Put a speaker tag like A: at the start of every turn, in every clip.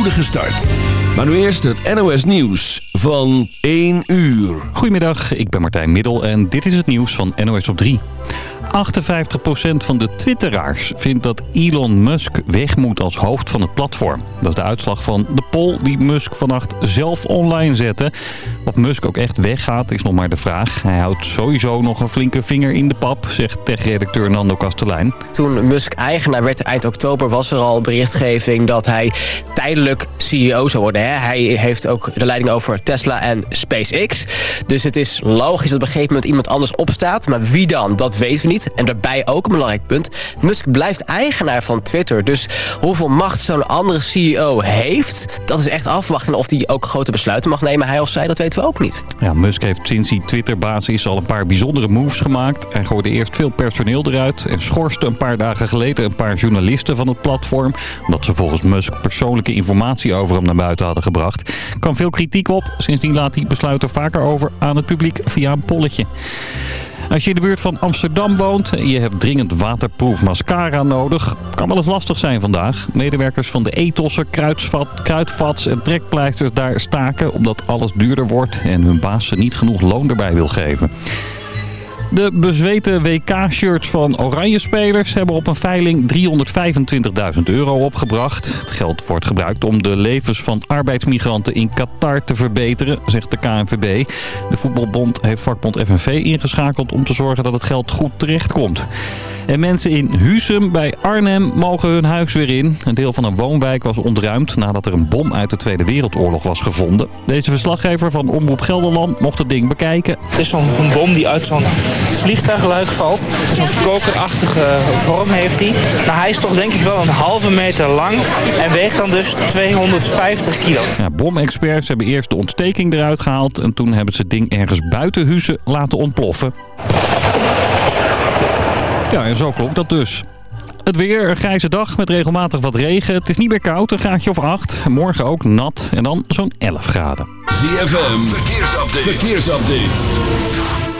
A: spoedige start. Maar nu eerst het NOS Nieuws van 1 uur.
B: Goedemiddag, ik ben Martijn Middel en dit is het nieuws van NOS op 3. 58% van de twitteraars vindt dat Elon Musk weg moet als hoofd van het platform. Dat is de uitslag van de poll die Musk vannacht zelf online zette. Of Musk ook echt weggaat is nog maar de vraag. Hij houdt sowieso nog een flinke vinger in de pap, zegt tech-redacteur Nando Kastelein.
C: Toen Musk eigenaar werd eind oktober was er al berichtgeving dat hij tijdelijk CEO zou worden. Hij heeft ook de leiding over Tesla en SpaceX. Dus het is logisch dat op een gegeven moment iemand anders opstaat. Maar wie dan? Dat weten we niet. En daarbij ook een belangrijk punt. Musk blijft eigenaar van Twitter. Dus hoeveel macht zo'n andere CEO heeft... dat is echt afwachten. Of hij ook grote besluiten mag nemen, hij of zij, dat weten we ook niet.
B: Ja, Musk heeft sinds hij Twitter-baas is al een paar bijzondere moves gemaakt. Hij gooide eerst veel personeel eruit... en schorste een paar dagen geleden een paar journalisten van het platform... omdat ze volgens Musk persoonlijke informatie over hem naar buiten hadden gebracht. Kwam veel kritiek op. Sindsdien laat hij besluiten vaker over aan het publiek via een polletje. Als je in de buurt van Amsterdam woont en je hebt dringend waterproof mascara nodig, kan wel eens lastig zijn vandaag. Medewerkers van de kruidvat, kruidvats en trekpleisters daar staken omdat alles duurder wordt en hun baas ze niet genoeg loon erbij wil geven. De bezweten WK-shirts van Oranje spelers hebben op een veiling 325.000 euro opgebracht. Het geld wordt gebruikt om de levens van arbeidsmigranten in Qatar te verbeteren, zegt de KNVB. De voetbalbond heeft vakbond FNV ingeschakeld om te zorgen dat het geld goed terechtkomt. En mensen in Husum bij Arnhem mogen hun huis weer in. Een deel van een woonwijk was ontruimd nadat er een bom uit de Tweede Wereldoorlog was gevonden. Deze verslaggever van Omroep Gelderland mocht het ding bekijken.
D: Het is zo'n bom die uit zo'n vliegtuigluik valt. Zo'n kokerachtige vorm heeft hij. Maar hij is toch denk ik wel een halve meter lang en weegt dan dus 250 kilo.
B: Ja, bomexperts hebben eerst de ontsteking eruit gehaald en toen hebben ze het ding ergens buiten Huizen laten ontploffen. Ja, en zo klonk dat dus. Het weer, een grijze dag met regelmatig wat regen. Het is niet meer koud, een graadje of 8. Morgen ook nat en dan zo'n 11 graden.
A: ZFM, verkeersupdate. verkeersupdate.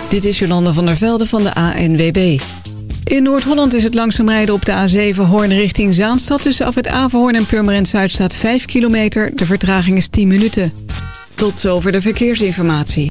E: Dit is Jolanda van der Velde van de ANWB. In Noord-Holland is het langzaam rijden op de A7 Hoorn richting Zaanstad. Tussen af het Averhoorn en Purmerend Zuid staat 5 kilometer. De vertraging is 10 minuten. Tot zover de verkeersinformatie.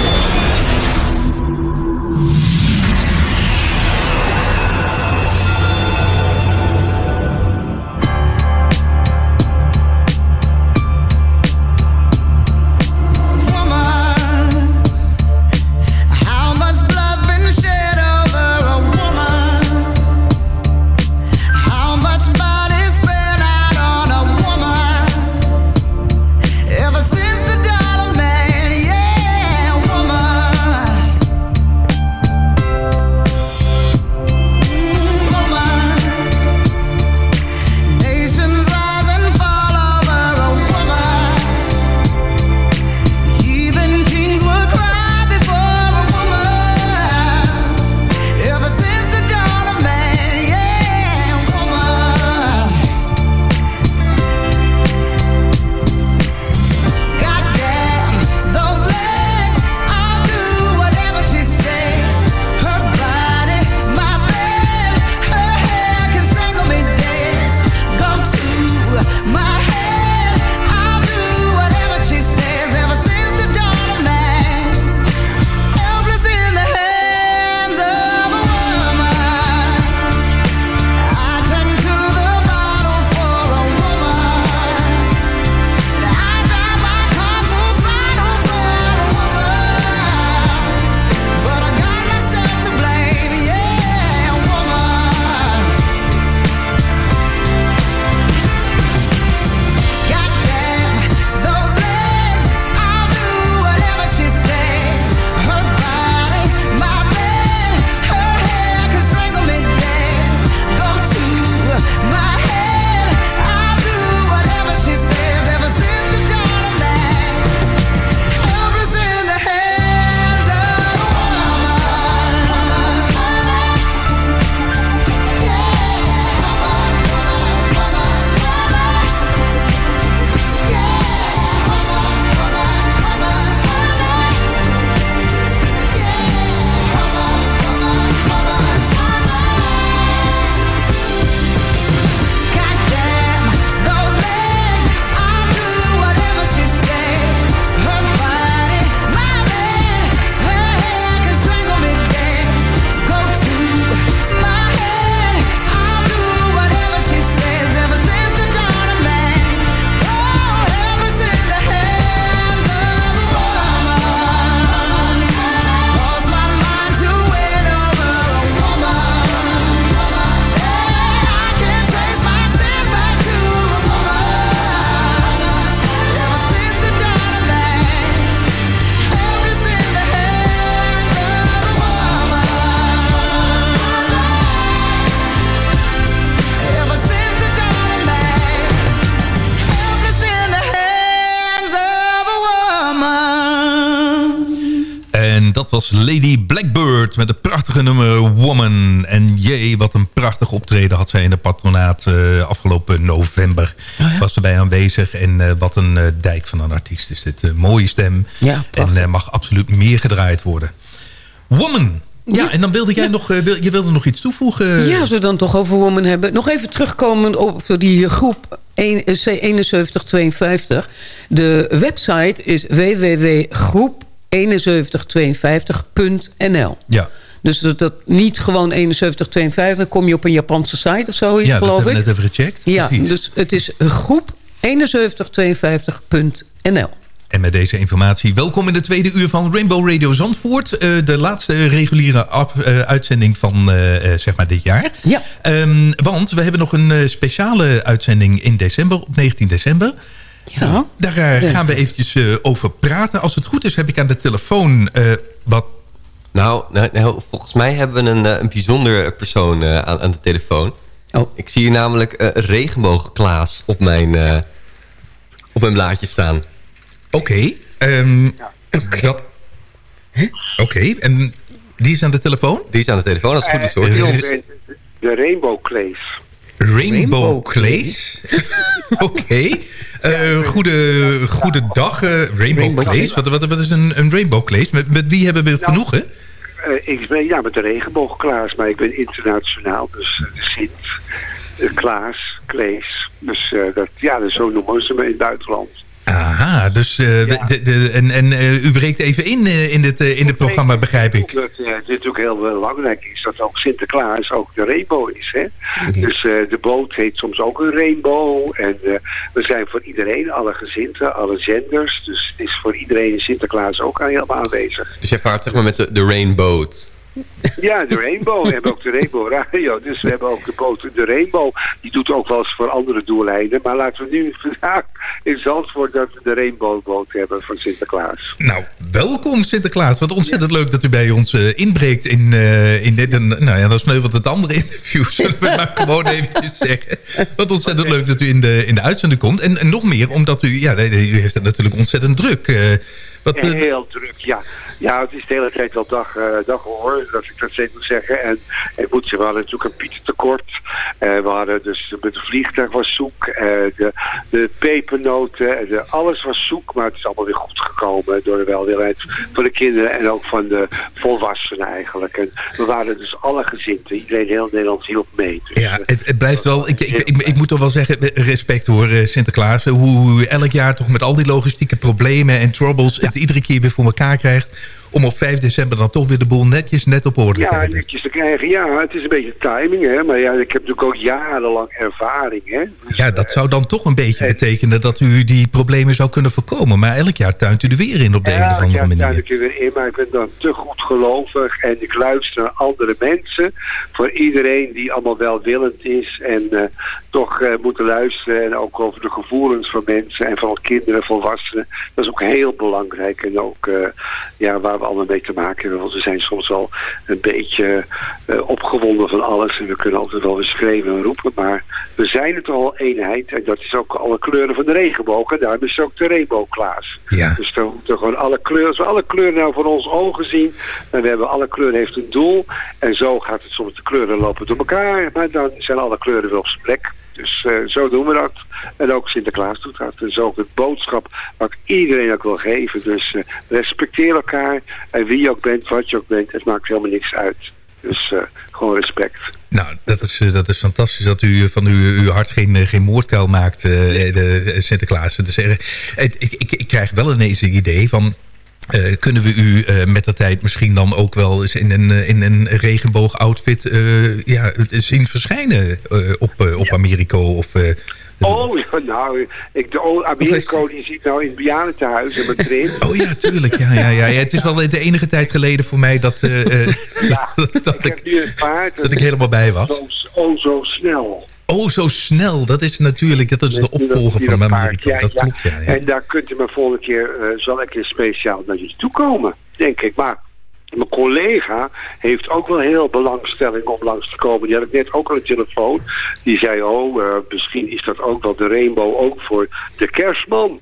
F: Was Lady Blackbird met het prachtige nummer Woman. En jee, wat een prachtig optreden had zij in de patronaat eh, afgelopen november. Was erbij aanwezig en eh, wat een eh, dijk van een artiest is dit. mooie stem
G: Ja,
F: en eh, mag absoluut meer gedraaid worden. Woman. Ja, en dan wilde jij nog, wil, je wilde nog iets toevoegen.
G: Ja, als we het dan toch over Woman hebben. Nog even terugkomen op die groep 1 eh, C7152. De website is www.groep7152.nl.
F: Ja.
G: Dus dat, dat niet gewoon 7152, dan kom je op een Japanse site of zoiets,
F: Ja, dat
G: geloof
F: hebben we
G: ik.
F: net even gecheckt.
G: Ja,
F: Precies.
G: dus het is groep 7152.nl.
F: En met deze informatie, welkom in de tweede uur van Rainbow Radio Zandvoort. Eh, de laatste reguliere eh, uitzending van eh, zeg maar dit jaar.
G: Ja.
F: Ehm, want we hebben nog een speciale uitzending in december, op 19 december.
G: Ja.
F: Daar eh,
G: Ja.
F: gaan we eventjes eh, over praten. Als het goed is heb ik aan de telefoon eh, wat...
H: Nou, nou, nou, volgens mij hebben we een, een bijzonder persoon eh, aan, aan de telefoon.
G: Oh.
H: Ik zie hier namelijk eh, een regenboogklaas op mijn, eh, op mijn blaadje staan.
F: Oké. ehm, dat- Hè? Oké, en die is aan de telefoon?
H: Die is aan de telefoon, als het goed is hoor.
I: De, de Rainbow Clays.
F: Rainbow Clays. Oké. Eh, goede, goede dag, eh, Rainbow, Clays. Wat, wat, wat is een, een Rainbow Clays? Met, met wie hebben we het
I: Nou,
F: genoegen?
I: Eh, ik ben ja, met de regenboog Klaas, maar ik ben internationaal. Dus de Sint, Klaas, Klees. Dus eh, dat, ja, dus zo noemen ze me in het buitenland.
F: Aha, dus eh, de, de, de- en, en eh, u breekt even in eh, in dit, in dit programma, begrijp ik.
I: Eh, het natuurlijk heel belangrijk is dat ook Sinterklaas ook de rainbow is. Hè? Dus eh, de boot heet soms ook een rainbow. En eh, we zijn voor iedereen, alle gezinten, alle zenders. Dus het is voor iedereen Sinterklaas ook helemaal aanwezig.
H: Dus jij vaart zeg maar met de, de Rainboat.
I: Ja, de Rainbow. We hebben ook de Rainbow Radio. Dus we hebben ook de boot de Rainbow. Die doet ook wel eens voor andere doeleinden. Maar laten we nu vandaag in Zandvoort dat we de Rainbow boot hebben van Sinterklaas.
F: Nou, welkom Sinterklaas. Wat ontzettend leuk dat u bij ons eh, inbreekt in, eh, in dit. nou ja, dan sneuvelt het andere interview. Zullen we maar gewoon eventjes zeggen. Wat ontzettend leuk dat u in de, in de uitzending komt. En, en nog meer, omdat u, ja, u heeft het natuurlijk ontzettend druk. eh, wat, eh,
I: Heel druk, ja. Ja, het is de hele tijd wel dag, eh dag hoor, dat ik dat zeker moet zeggen. En ik moet zeggen, we hadden natuurlijk een pietentekort. Eh we hadden dus met het vliegtuig was zoek. de, de pepernoten, de, alles was zoek. Maar het is allemaal weer goed gekomen door de welwillendheid van de kinderen en ook van de volwassenen eigenlijk. En we waren dus alle gezinten, iedereen heel Nederland hielp mee. Dus,
F: Ja, het, het blijft wel. Ik, ik, ik, ik moet toch wel zeggen, respect hoor, Sinterklaas. Hoe u elk jaar toch met al die logistieke problemen en troubles het iedere keer weer voor elkaar krijgt. Om op 5 december dan toch weer de boel netjes net op orde te
I: Ja,
F: hebben.
I: netjes te krijgen. Ja, het is een beetje timing, hè. Maar ja, ik heb natuurlijk ook jarenlang ervaring, hè.
F: Ja, dat zou dan toch een beetje betekenen dat u die problemen zou kunnen voorkomen. Maar elk jaar tuint u er weer in op de een of andere
I: ja,
F: manier.
I: daar ik er weer in, maar ik ben dan te goed gelovig en ik luister naar andere mensen. Voor iedereen die allemaal welwillend is en eh, toch eh, moeten luisteren en ook over de gevoelens van mensen en van kinderen, volwassenen. Dat is ook heel belangrijk en ook eh, ja, waar we allemaal mee te maken hebben. Want we zijn soms wel een beetje eh, opgewonden van alles en we kunnen altijd wel weer schreeuwen en roepen, maar we zijn het al eenheid en dat is ook alle kleuren van de regenboog en daarom is ook de rainbow Klaas.
F: Ja.
I: Dus dan moeten we gewoon alle kleuren, als we alle kleuren nou voor ons ogen zien, en we hebben alle kleuren heeft een doel. En zo gaat het soms, de kleuren lopen door elkaar, maar dan zijn alle kleuren weer op zijn plek. Dus eh, zo doen we dat. En ook Sinterklaas doet dat. Dus ook het boodschap wat iedereen ook wil geven. Dus eh, respecteer elkaar. En wie je ook bent, wat je ook bent, het maakt helemaal niks uit. Dus eh, gewoon respect.
F: Nou, dat is, dat is fantastisch dat u van uw, uw hart geen, geen moordkuil maakt, de, Sinterklaas. Dus, ik, ik, ik krijg wel ineens een idee van... eh, kunnen we u eh, met de tijd misschien dan ook wel eens in een, eh, in een regenboog-outfit eh, ja, zien verschijnen op, op Americo? Of,
I: Oh, ja, nou, ik, de Americo die zit nou in het bejaardentehuis in Madrid.
F: Oh ja, tuurlijk. Ja, ja, ja. ja. Het is wel de enige tijd geleden voor mij dat, eh, dat, ik,
I: paard.
F: dat ik helemaal bij was.
I: Oh, zo snel.
F: Oh, zo snel. Dat is natuurlijk dat is de opvolger van Americo.
I: Ja,
F: Dat
I: ja.
F: klopt, ja. ja.
I: En daar kunt u me volgende keer, eh, zal ik een speciaal naar jullie toe komen, denk ik. Maar mijn collega heeft ook wel heel belangstelling om langs te komen. Die had ik net ook aan de telefoon. Die zei, oh, eh, misschien is dat ook wel de rainbow ook voor de kerstman.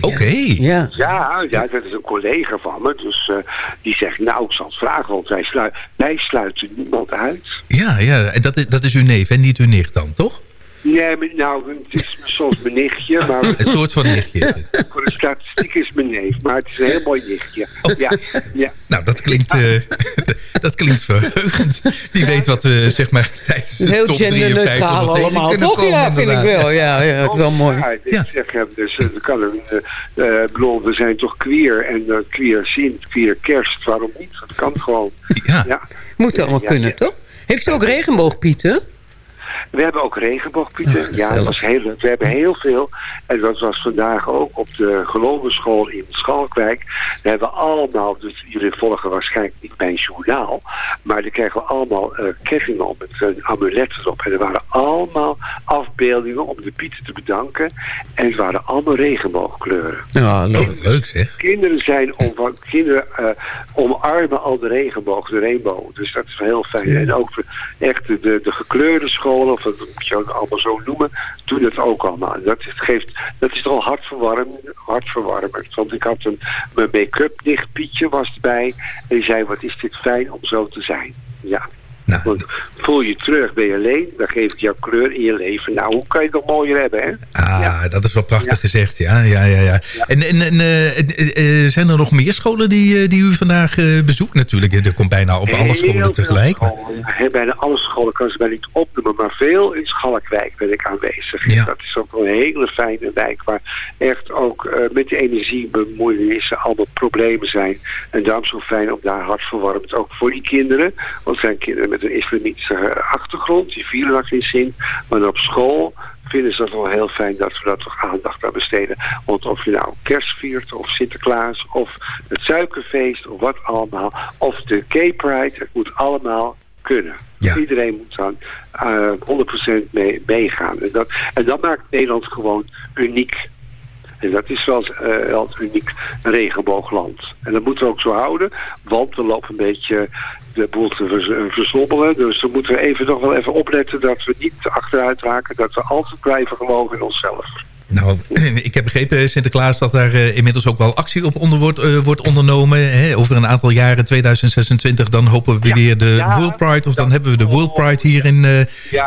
F: Oké.
G: Ja.
I: Ja, ja, dat is een collega van me. Dus eh, die zegt, nou, ik zal het vragen, want wij, slui- wij sluiten niemand uit.
F: Ja, ja. En dat is, dat is uw neef en niet uw nicht dan, toch?
I: Nee, maar, nou, het is soms mijn nichtje, maar...
F: Een soort van nichtje is.
I: Voor de statistiek is mijn neef, maar het is een heel mooi nichtje. Ja, ja.
F: Nou, dat klinkt, eh, dat klinkt verheugend. Wie weet wat we zeg maar tijdens de
G: Heel
F: top 53
G: genderneutraal
F: nog tegen
G: allemaal, toch?
F: komen,
G: Ja, vind ik wel. Ja, ja, wel mooi.
I: Ja, ik zeg hem, dus er kan een, eh bedoel, we zijn toch queer en queer Sint, queer kerst, waarom niet? Dat kan gewoon.
F: Ja.
G: Moet allemaal
I: Ja,
G: kunnen,
I: ja.
G: toch? Heeft u ook regenboogpieten?
I: We hebben ook regenboogpieten. ja, dat was heel leuk. We hebben heel veel. En dat was vandaag ook op de geloof in Schalkwijk. We hebben allemaal, dus jullie volgen waarschijnlijk niet mijn journaal. Maar daar kregen we allemaal eh kettingen op met een amulet erop. En er waren allemaal afbeeldingen om de pieten te bedanken. En het waren allemaal regenboogkleuren.
G: Ja,
F: leuk. leuk zeg.
I: Kinderen zijn om, van- kinderen eh, omarmen al de regenboog, de rainbow. Dus dat is wel heel fijn. En ook echt de, de, de gekleurde of dat moet je ook allemaal zo noemen, doen het ook allemaal. En dat geeft, dat is toch al hartverwarmend, hartverwarmend. Want ik had een, mijn make-up nicht Pietje was erbij. En die zei, wat is dit fijn om zo te zijn. Ja. Want voel je terug, ben je alleen, dan geef ik jou kleur in je leven. Nou, hoe kan je het nog mooier hebben, hè?
F: Ah, dat is wel prachtig gezegd, ja. ja, ja, ja. En, en, en eh, eh, eh, zijn er nog meer scholen die, die u vandaag bezoekt? Natuurlijk, er komt bijna op alle scholen tegelijk.
I: scholen. Hè, Bijna alle scholen kan ze mij niet opnoemen, maar veel in Schalkwijk ben ik aanwezig.
F: Ja.
I: Dat is ook wel een hele fijne wijk waar echt ook eh, met de energiebemoeienissen allemaal problemen zijn. En daarom zo fijn om daar hartverwarmend ook voor die kinderen. Want zijn kinderen met een islamitische eh, achtergrond, die vieren dat geen zin. Maar op school vinden ze het wel heel fijn dat we daar toch aandacht aan besteden. Want of je nou kerst viert, of Sinterklaas, of het suikerfeest, of wat allemaal. Of de Gay Pride, het moet allemaal kunnen. Iedereen moet dan eh 100% mee, meegaan. En dat, en dat maakt Nederland gewoon uniek. En dat is wel, eh, wel een uniek regenboogland. En dat moeten we ook zo houden, want we lopen een beetje boel te vers- versombelen. Dus dan moeten we even nog wel even opletten dat we niet achteruit raken. Dat we altijd blijven geloven in onszelf.
F: Nou, ik heb begrepen, Sinterklaas, dat daar eh, inmiddels ook wel actie op onder wordt, eh, wordt ondernomen. Hè? Over een aantal jaren, 2026, dan hopen we weer de World Pride. Of dan hebben we de World Pride hier in... eh,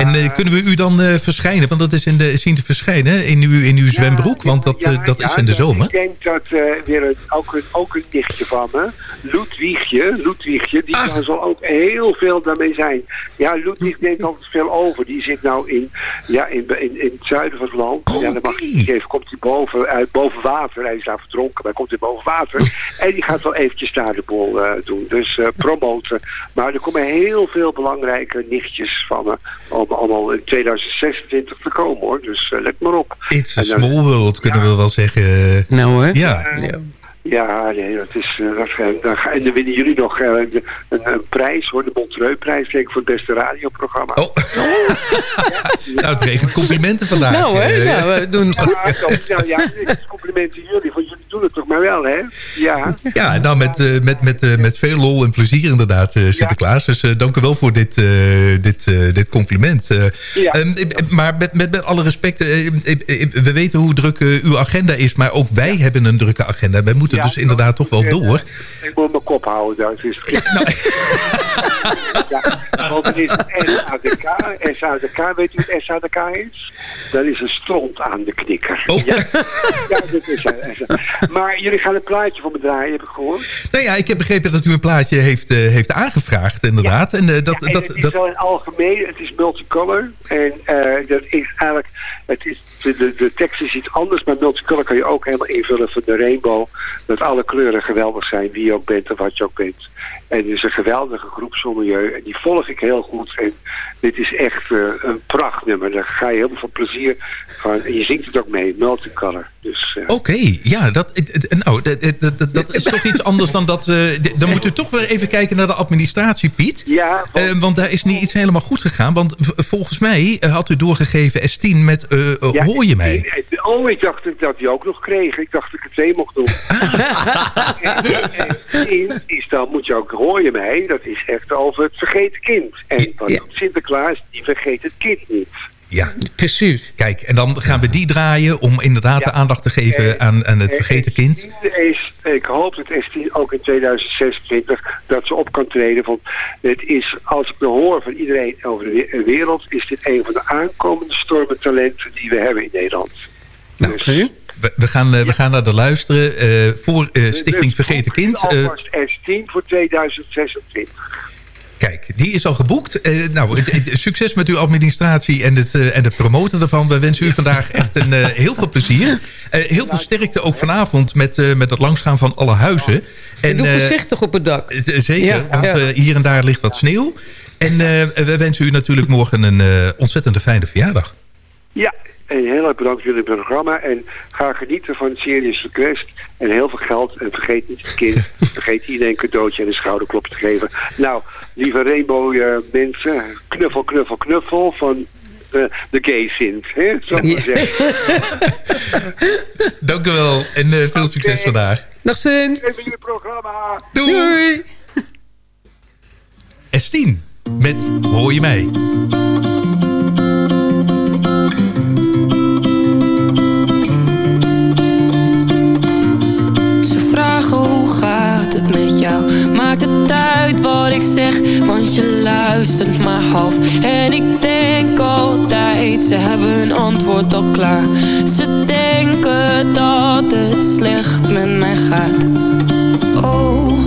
F: En eh, kunnen we u dan eh, verschijnen? Want dat is in de, zien te verschijnen in uw, in uw zwembroek. Want dat, eh, dat is in de
I: dat-
F: zomer.
I: Ik denk dat eh, weer een, ook, een, ook een nichtje van me, Ludwigje, Ludwigje, die kan zal ook heel veel daarmee zijn. Ja, Ludwig neemt altijd veel over. Die zit nou in, ja, in, in, in het zuiden van het land. Ja, dan mag even, komt hij boven, uit boven water. Hij is daar verdronken, maar hij komt hij boven water. en die gaat wel eventjes daar de bol eh, doen. Dus eh, promoten. Maar er komen heel veel belangrijke nichtjes van me. Om allemaal in 2026 te komen hoor. Dus eh, let maar op.
F: It's a small world, kunnen we wel zeggen.
G: Nou hè?
F: Ja.
I: Ja, nee, dat is, eh, dat, ga- en dan winnen jullie nog eh, een, een prijs, hoor, de Montreux-prijs, denk ik, voor het beste radioprogramma.
F: Oh. Nou, het regent complimenten vandaag.
G: Nou, hè?
F: eh.
G: Ja, we doen het goed.
I: Ja, ja, ja, is complimenten jullie, want jullie doen het toch maar wel, hè? Ja.
F: Ja, nou met, eh, met, met, eh, met veel lol en plezier inderdaad, eh, Sinterklaas. Dus eh, dank u wel voor dit, eh, dit, eh, dit compliment. Eh,
I: Ja.
F: ehm, eh, maar met, met, met alle respect, eh, eh, eh, we weten hoe druk eh, uw agenda is. Maar ook wij hebben een drukke agenda. Wij moeten
I: Ja,
F: dus inderdaad toch wel door.
I: Ik moet mijn kop houden, dat is ja, Want er is SADK, SADK, weet u wat SADK is? Dat is een stront aan de knikker. Ja, ja dat is Maar jullie gaan een plaatje voor me draaien, heb ik gehoord.
F: Nou ja, ik heb begrepen dat u een plaatje heeft, eh, heeft aangevraagd inderdaad. En eh, dat,
I: En
F: dat,
I: het is
F: dat,
I: wel in algemeen, het is multicolor. En eh, dat is eigenlijk, het is, de, de, tekst is iets anders, maar multicolor kan je ook helemaal invullen van de rainbow. Dat alle kleuren geweldig zijn, wie je ook bent en wat je ook bent. En het is een geweldige groep Sommieu. En die volg ik heel goed. En dit is echt eh, een prachtnummer. Daar ga je heel veel plezier van. En je zingt het ook mee, multicolor. Dus, eh,
F: Oké, ja, dat, het- het- nou, dat, dat, dat- is toch iets anders dan dat... eh, dan moet u toch weer even kijken naar de administratie, Piet.
I: Ja.
F: Want, want daar is niet iets helemaal goed gegaan. Want volgens mij eh, had u doorgegeven S10 met eh, eh,
I: Ja,
F: hoor je mij?
I: en- en- Oh, ik dacht dat die ook nog kreeg. Ik dacht dat ik er twee mocht doen. En- en- en is dan moet je ook, hoor je mij, dat is echt over het vergeten kind. En wat Sinterklaas? Die vergeet het kind niet.
F: Ja,
G: precies.
F: Kijk, en dan gaan we die draaien om inderdaad de aandacht te geven aan, aan het vergeten kind.
I: Is, ik hoop dat S10 ook in 2026 dat ze op kan treden. Want het is, als ik hoor van iedereen over de we- wereld... is dit een van de aankomende stormentalenten die we hebben in Nederland.
F: Nou, we, we gaan, eh, we gaan naar de luisteren eh, voor eh, Stichting Vergeten Kind.
I: Alvast S10 voor 2026.
F: Kijk, die is al geboekt. Nou, succes met uw administratie en het, en het promoten ervan. We wensen u vandaag echt een, heel veel plezier. Heel veel sterkte ook vanavond met, met het langsgaan van alle huizen. En,
G: Doe voorzichtig op het dak.
F: zeker,
G: Ja,
F: want
G: ja.
F: hier en daar ligt wat sneeuw. En we wensen u natuurlijk morgen een ontzettende fijne verjaardag.
I: Ja, en heel erg bedankt voor jullie programma. En ga genieten van Serious Request. En heel veel geld. En vergeet niet het kind. vergeet iedereen een cadeautje en een schouderklop te geven. Nou, lieve Rainbow eh, mensen. Knuffel, knuffel, knuffel van eh, de gay sint. Hè? Zo maar zeggen.
F: Dank u wel en eh, veel succes vandaag.
G: Dag Sint.
I: Even jullie programma.
F: Doei. S10 met Hoor je mij?
J: Vragen hoe gaat het met jou? Maakt het uit wat ik zeg Want je luistert maar half. En ik denk altijd Ze hebben een antwoord al klaar. Ze denken dat het slecht met mij gaat. Oh,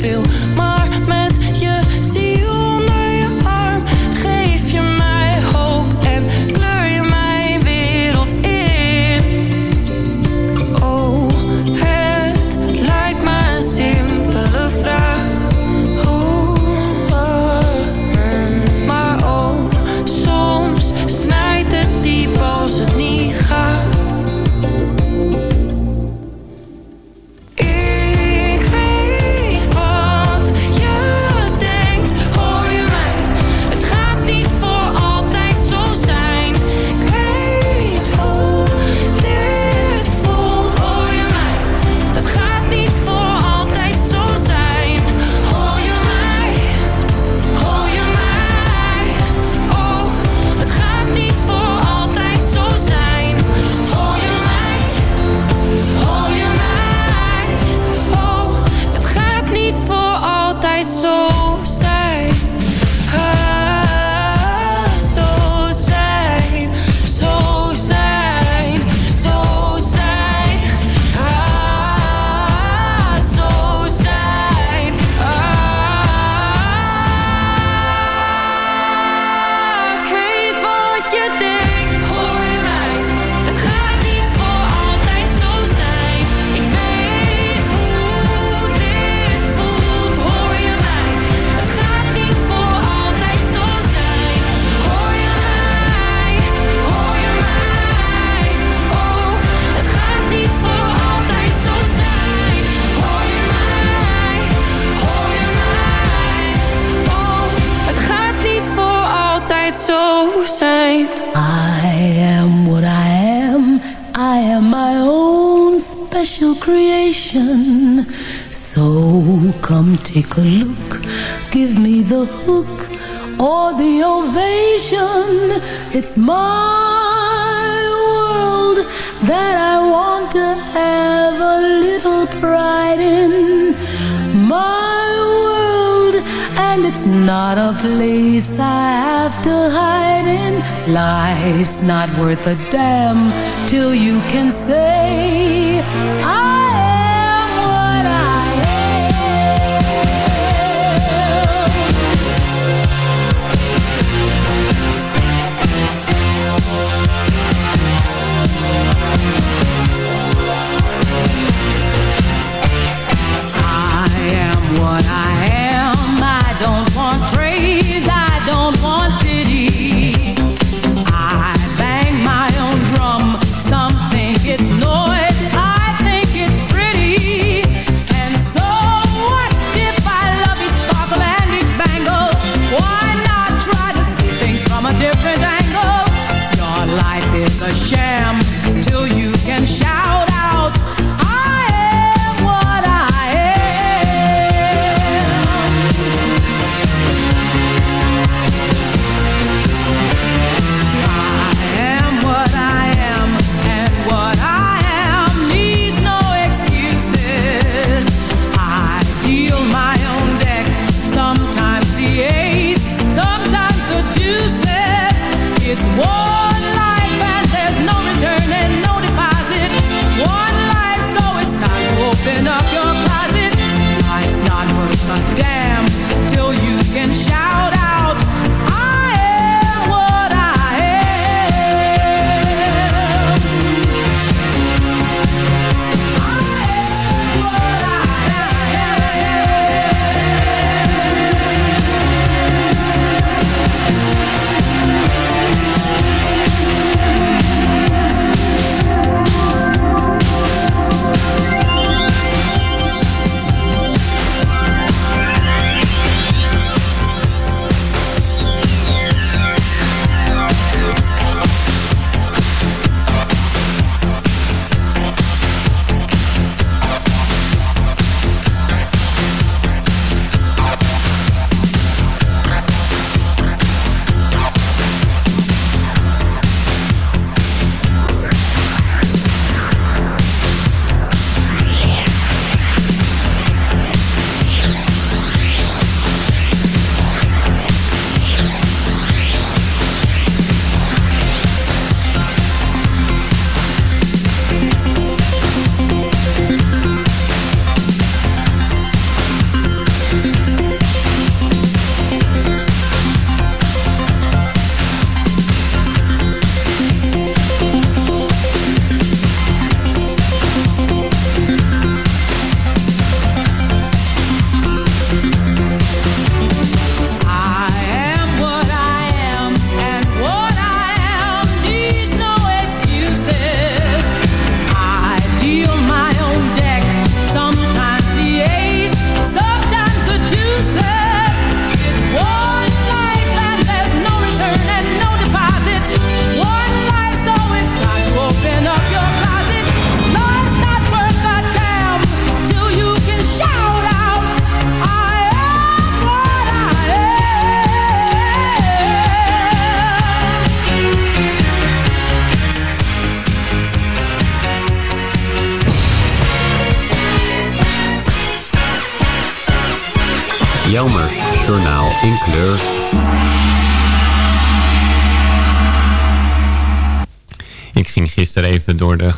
J: schouders is
K: It's my world that I want to have a little pride in. My world, and it's not a place I have to hide in. Life's not worth a damn till you can say, I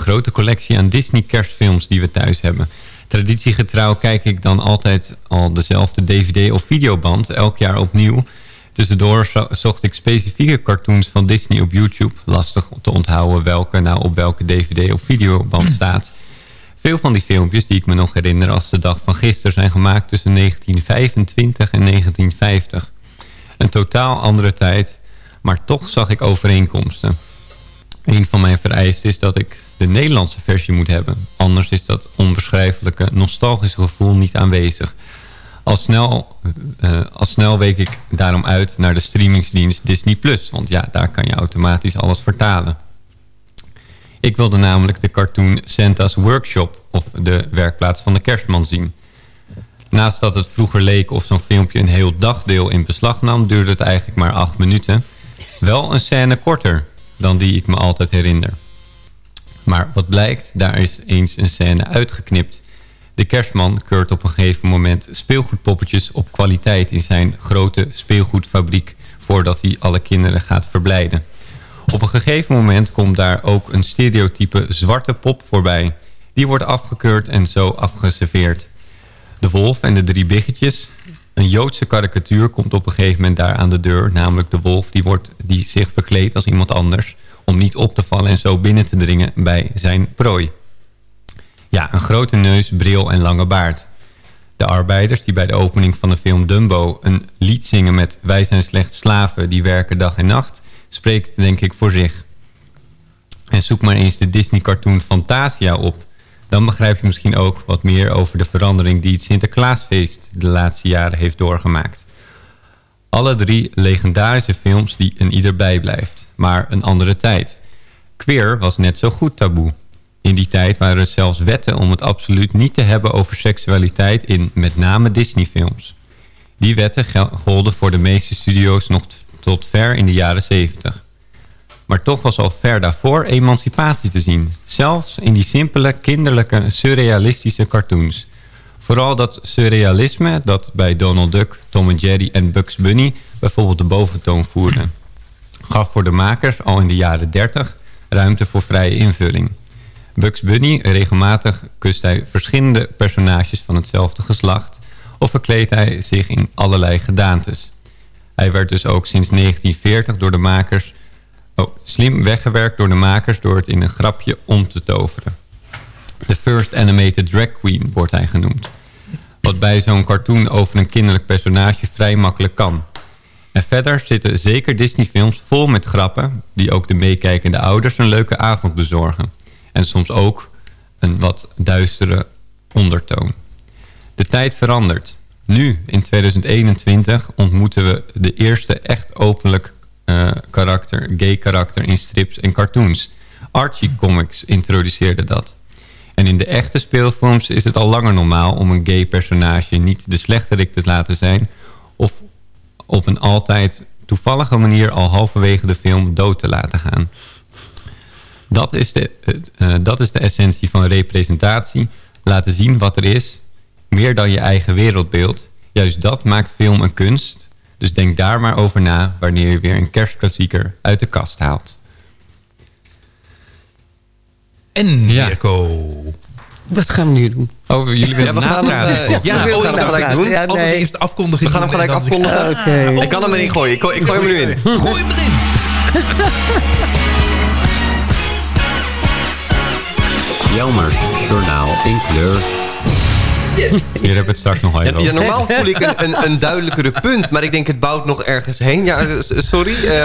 L: grote collectie aan Disney kerstfilms die we thuis hebben. Traditiegetrouw kijk ik dan altijd al dezelfde dvd of videoband, elk jaar opnieuw. Tussendoor zo- zocht ik specifieke cartoons van Disney op YouTube. Lastig om te onthouden welke nou op welke dvd of videoband staat. Veel van die filmpjes die ik me nog herinner als de dag van gisteren zijn gemaakt tussen 1925 en 1950. Een totaal andere tijd, maar toch zag ik overeenkomsten. Een van mijn vereisten is dat ik de Nederlandse versie moet hebben. Anders is dat onbeschrijfelijke nostalgische gevoel niet aanwezig. Al snel, eh, snel week ik daarom uit naar de streamingsdienst Disney+. Want ja, daar kan je automatisch alles vertalen. Ik wilde namelijk de cartoon Santa's Workshop of de werkplaats van de kerstman zien. Naast dat het vroeger leek of zo'n filmpje een heel dagdeel in beslag nam... duurde het eigenlijk maar acht minuten. Wel een scène korter dan die ik me altijd herinner. Maar wat blijkt, daar is eens een scène uitgeknipt. De kerstman keurt op een gegeven moment speelgoedpoppetjes op kwaliteit... in zijn grote speelgoedfabriek voordat hij alle kinderen gaat verblijden. Op een gegeven moment komt daar ook een stereotype zwarte pop voorbij. Die wordt afgekeurd en zo afgeserveerd. De wolf en de drie biggetjes. Een Joodse karikatuur komt op een gegeven moment daar aan de deur. Namelijk de wolf die, wordt, die zich verkleedt als iemand anders. Om niet op te vallen en zo binnen te dringen bij zijn prooi. Ja, een grote neus, bril en lange baard. De arbeiders die bij de opening van de film Dumbo een lied zingen met... Wij zijn slechts slaven die werken dag en nacht... spreekt denk ik voor zich. En zoek maar eens de Disney-cartoon Fantasia op. Dan begrijp je misschien ook wat meer over de verandering... die het Sinterklaasfeest de laatste jaren heeft doorgemaakt. Alle drie legendarische films die een ieder bijblijft. Maar een andere tijd. Queer was net zo goed taboe. In die tijd waren er zelfs wetten om het absoluut niet te hebben over seksualiteit in met name Disney-films. Die wetten golden voor de meeste studio's nog tot ver in de jaren 70. Maar toch was al ver daarvoor emancipatie te zien. Zelfs in die simpele, kinderlijke, surrealistische cartoons. Vooral dat surrealisme dat bij Donald Duck, Tom en Jerry en Bugs Bunny bijvoorbeeld de boventoon voerde. Gaf voor de makers al in de jaren 30 ruimte voor vrije invulling. Bugs Bunny, regelmatig kust hij verschillende personages van hetzelfde geslacht... of verkleedt hij zich in allerlei gedaantes. Hij werd dus ook sinds 1940 door de makers... Oh, slim weggewerkt door de makers door het in een grapje om te toveren. De first animated drag queen wordt hij genoemd. Wat bij zo'n cartoon over een kinderlijk personage vrij makkelijk kan. En verder zitten zeker Disney-films vol met grappen... die ook de meekijkende ouders een leuke avond bezorgen. En soms ook een wat duistere ondertoon. De tijd verandert. Nu, in 2021, ontmoeten we de eerste echt openlijk eh, karakter, gay karakter in strips en cartoons. Archie Comics introduceerde dat. En in de echte speelfilms is het al langer normaal om een gay personage niet de slechterik te laten zijn... of op een altijd toevallige manier al halverwege de film dood te laten gaan. Dat is, de, eh, eh, dat is de essentie van representatie. Laten zien wat er is. Meer dan je eigen wereldbeeld. Juist dat maakt film een kunst. Dus denk daar maar over na wanneer je weer een kerstklassieker uit de kast haalt.
F: En Mirko.
G: Wat gaan we nu doen?
L: Oh, jullie willen
H: Ja, we gaan hem,
L: napraten?
H: eh, ja,
G: We
H: oh,
G: willen
H: dat ga ik
G: napraten.
H: doen.
G: Ja,
F: Altijd
G: nee.
F: eerst afkondiging
H: We gaan hem gelijk afkondigen.
G: Oké.
H: Ik kan hem erin gooien. Ik, gooi- ik gooi hem er nu in.
F: Gooi hem erin.
L: Jelmers Journaal in kleur. Hier hebben we het straks nog
H: Ja,
L: even
H: ja,
L: over.
H: normaal voel ik een, een, een duidelijkere punt, maar ik denk het bouwt nog ergens heen. Ja, eh, sorry. eh,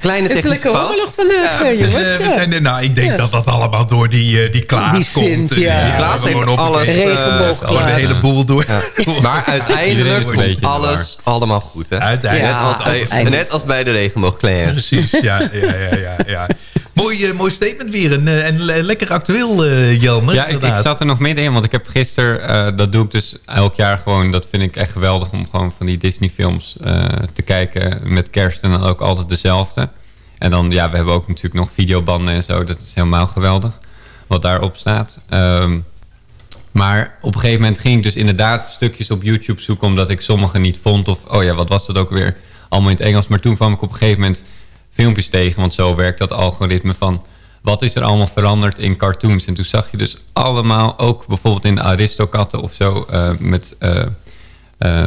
H: kleine
G: Het is
H: technische
G: lekker
H: fout.
G: hobbelig vandaag,
F: Eh,
G: jongens.
F: we
G: Ja.
F: zijn, er- nou, ik denk
G: Ja.
F: dat dat allemaal door die, eh, die Klaas
G: Die
F: komt.
G: Sint,
F: Eh,
G: ja.
F: die
H: Klaas
F: hebben
H: heeft
F: gewoon
H: alles, eh,
F: de hele boel door.
H: Ja. Maar uiteindelijk komt alles allemaal goed. Hè?
F: Uiteindelijk.
H: Net, als bij,
G: uiteindelijk.
H: net als bij de regenboogclairs.
F: Precies, ja, ja, ja, ja. Mooi, eh, mooi statement weer. En, eh, en le- lekker actueel, eh Jelmer.
L: Ja, ik, zat er nog middenin, want ik heb gisteren, dat doe ik dus elk jaar gewoon, dat vind ik echt geweldig om gewoon van die Disney films te kijken met kerst en dan ook altijd dezelfde. En dan, ja, we hebben ook natuurlijk nog videobanden en zo, dat is helemaal geweldig wat daarop staat. Ehm, maar op een gegeven moment ging ik dus inderdaad stukjes op YouTube zoeken... omdat ik sommige niet vond. Of, oh ja, wat was dat ook weer? Allemaal in het Engels. Maar toen kwam ik op een gegeven moment filmpjes tegen. Want zo werkt dat algoritme van... wat is er allemaal veranderd in cartoons? En toen zag je dus allemaal, ook bijvoorbeeld in de Aristokatten of zo... eh, met eh, eh,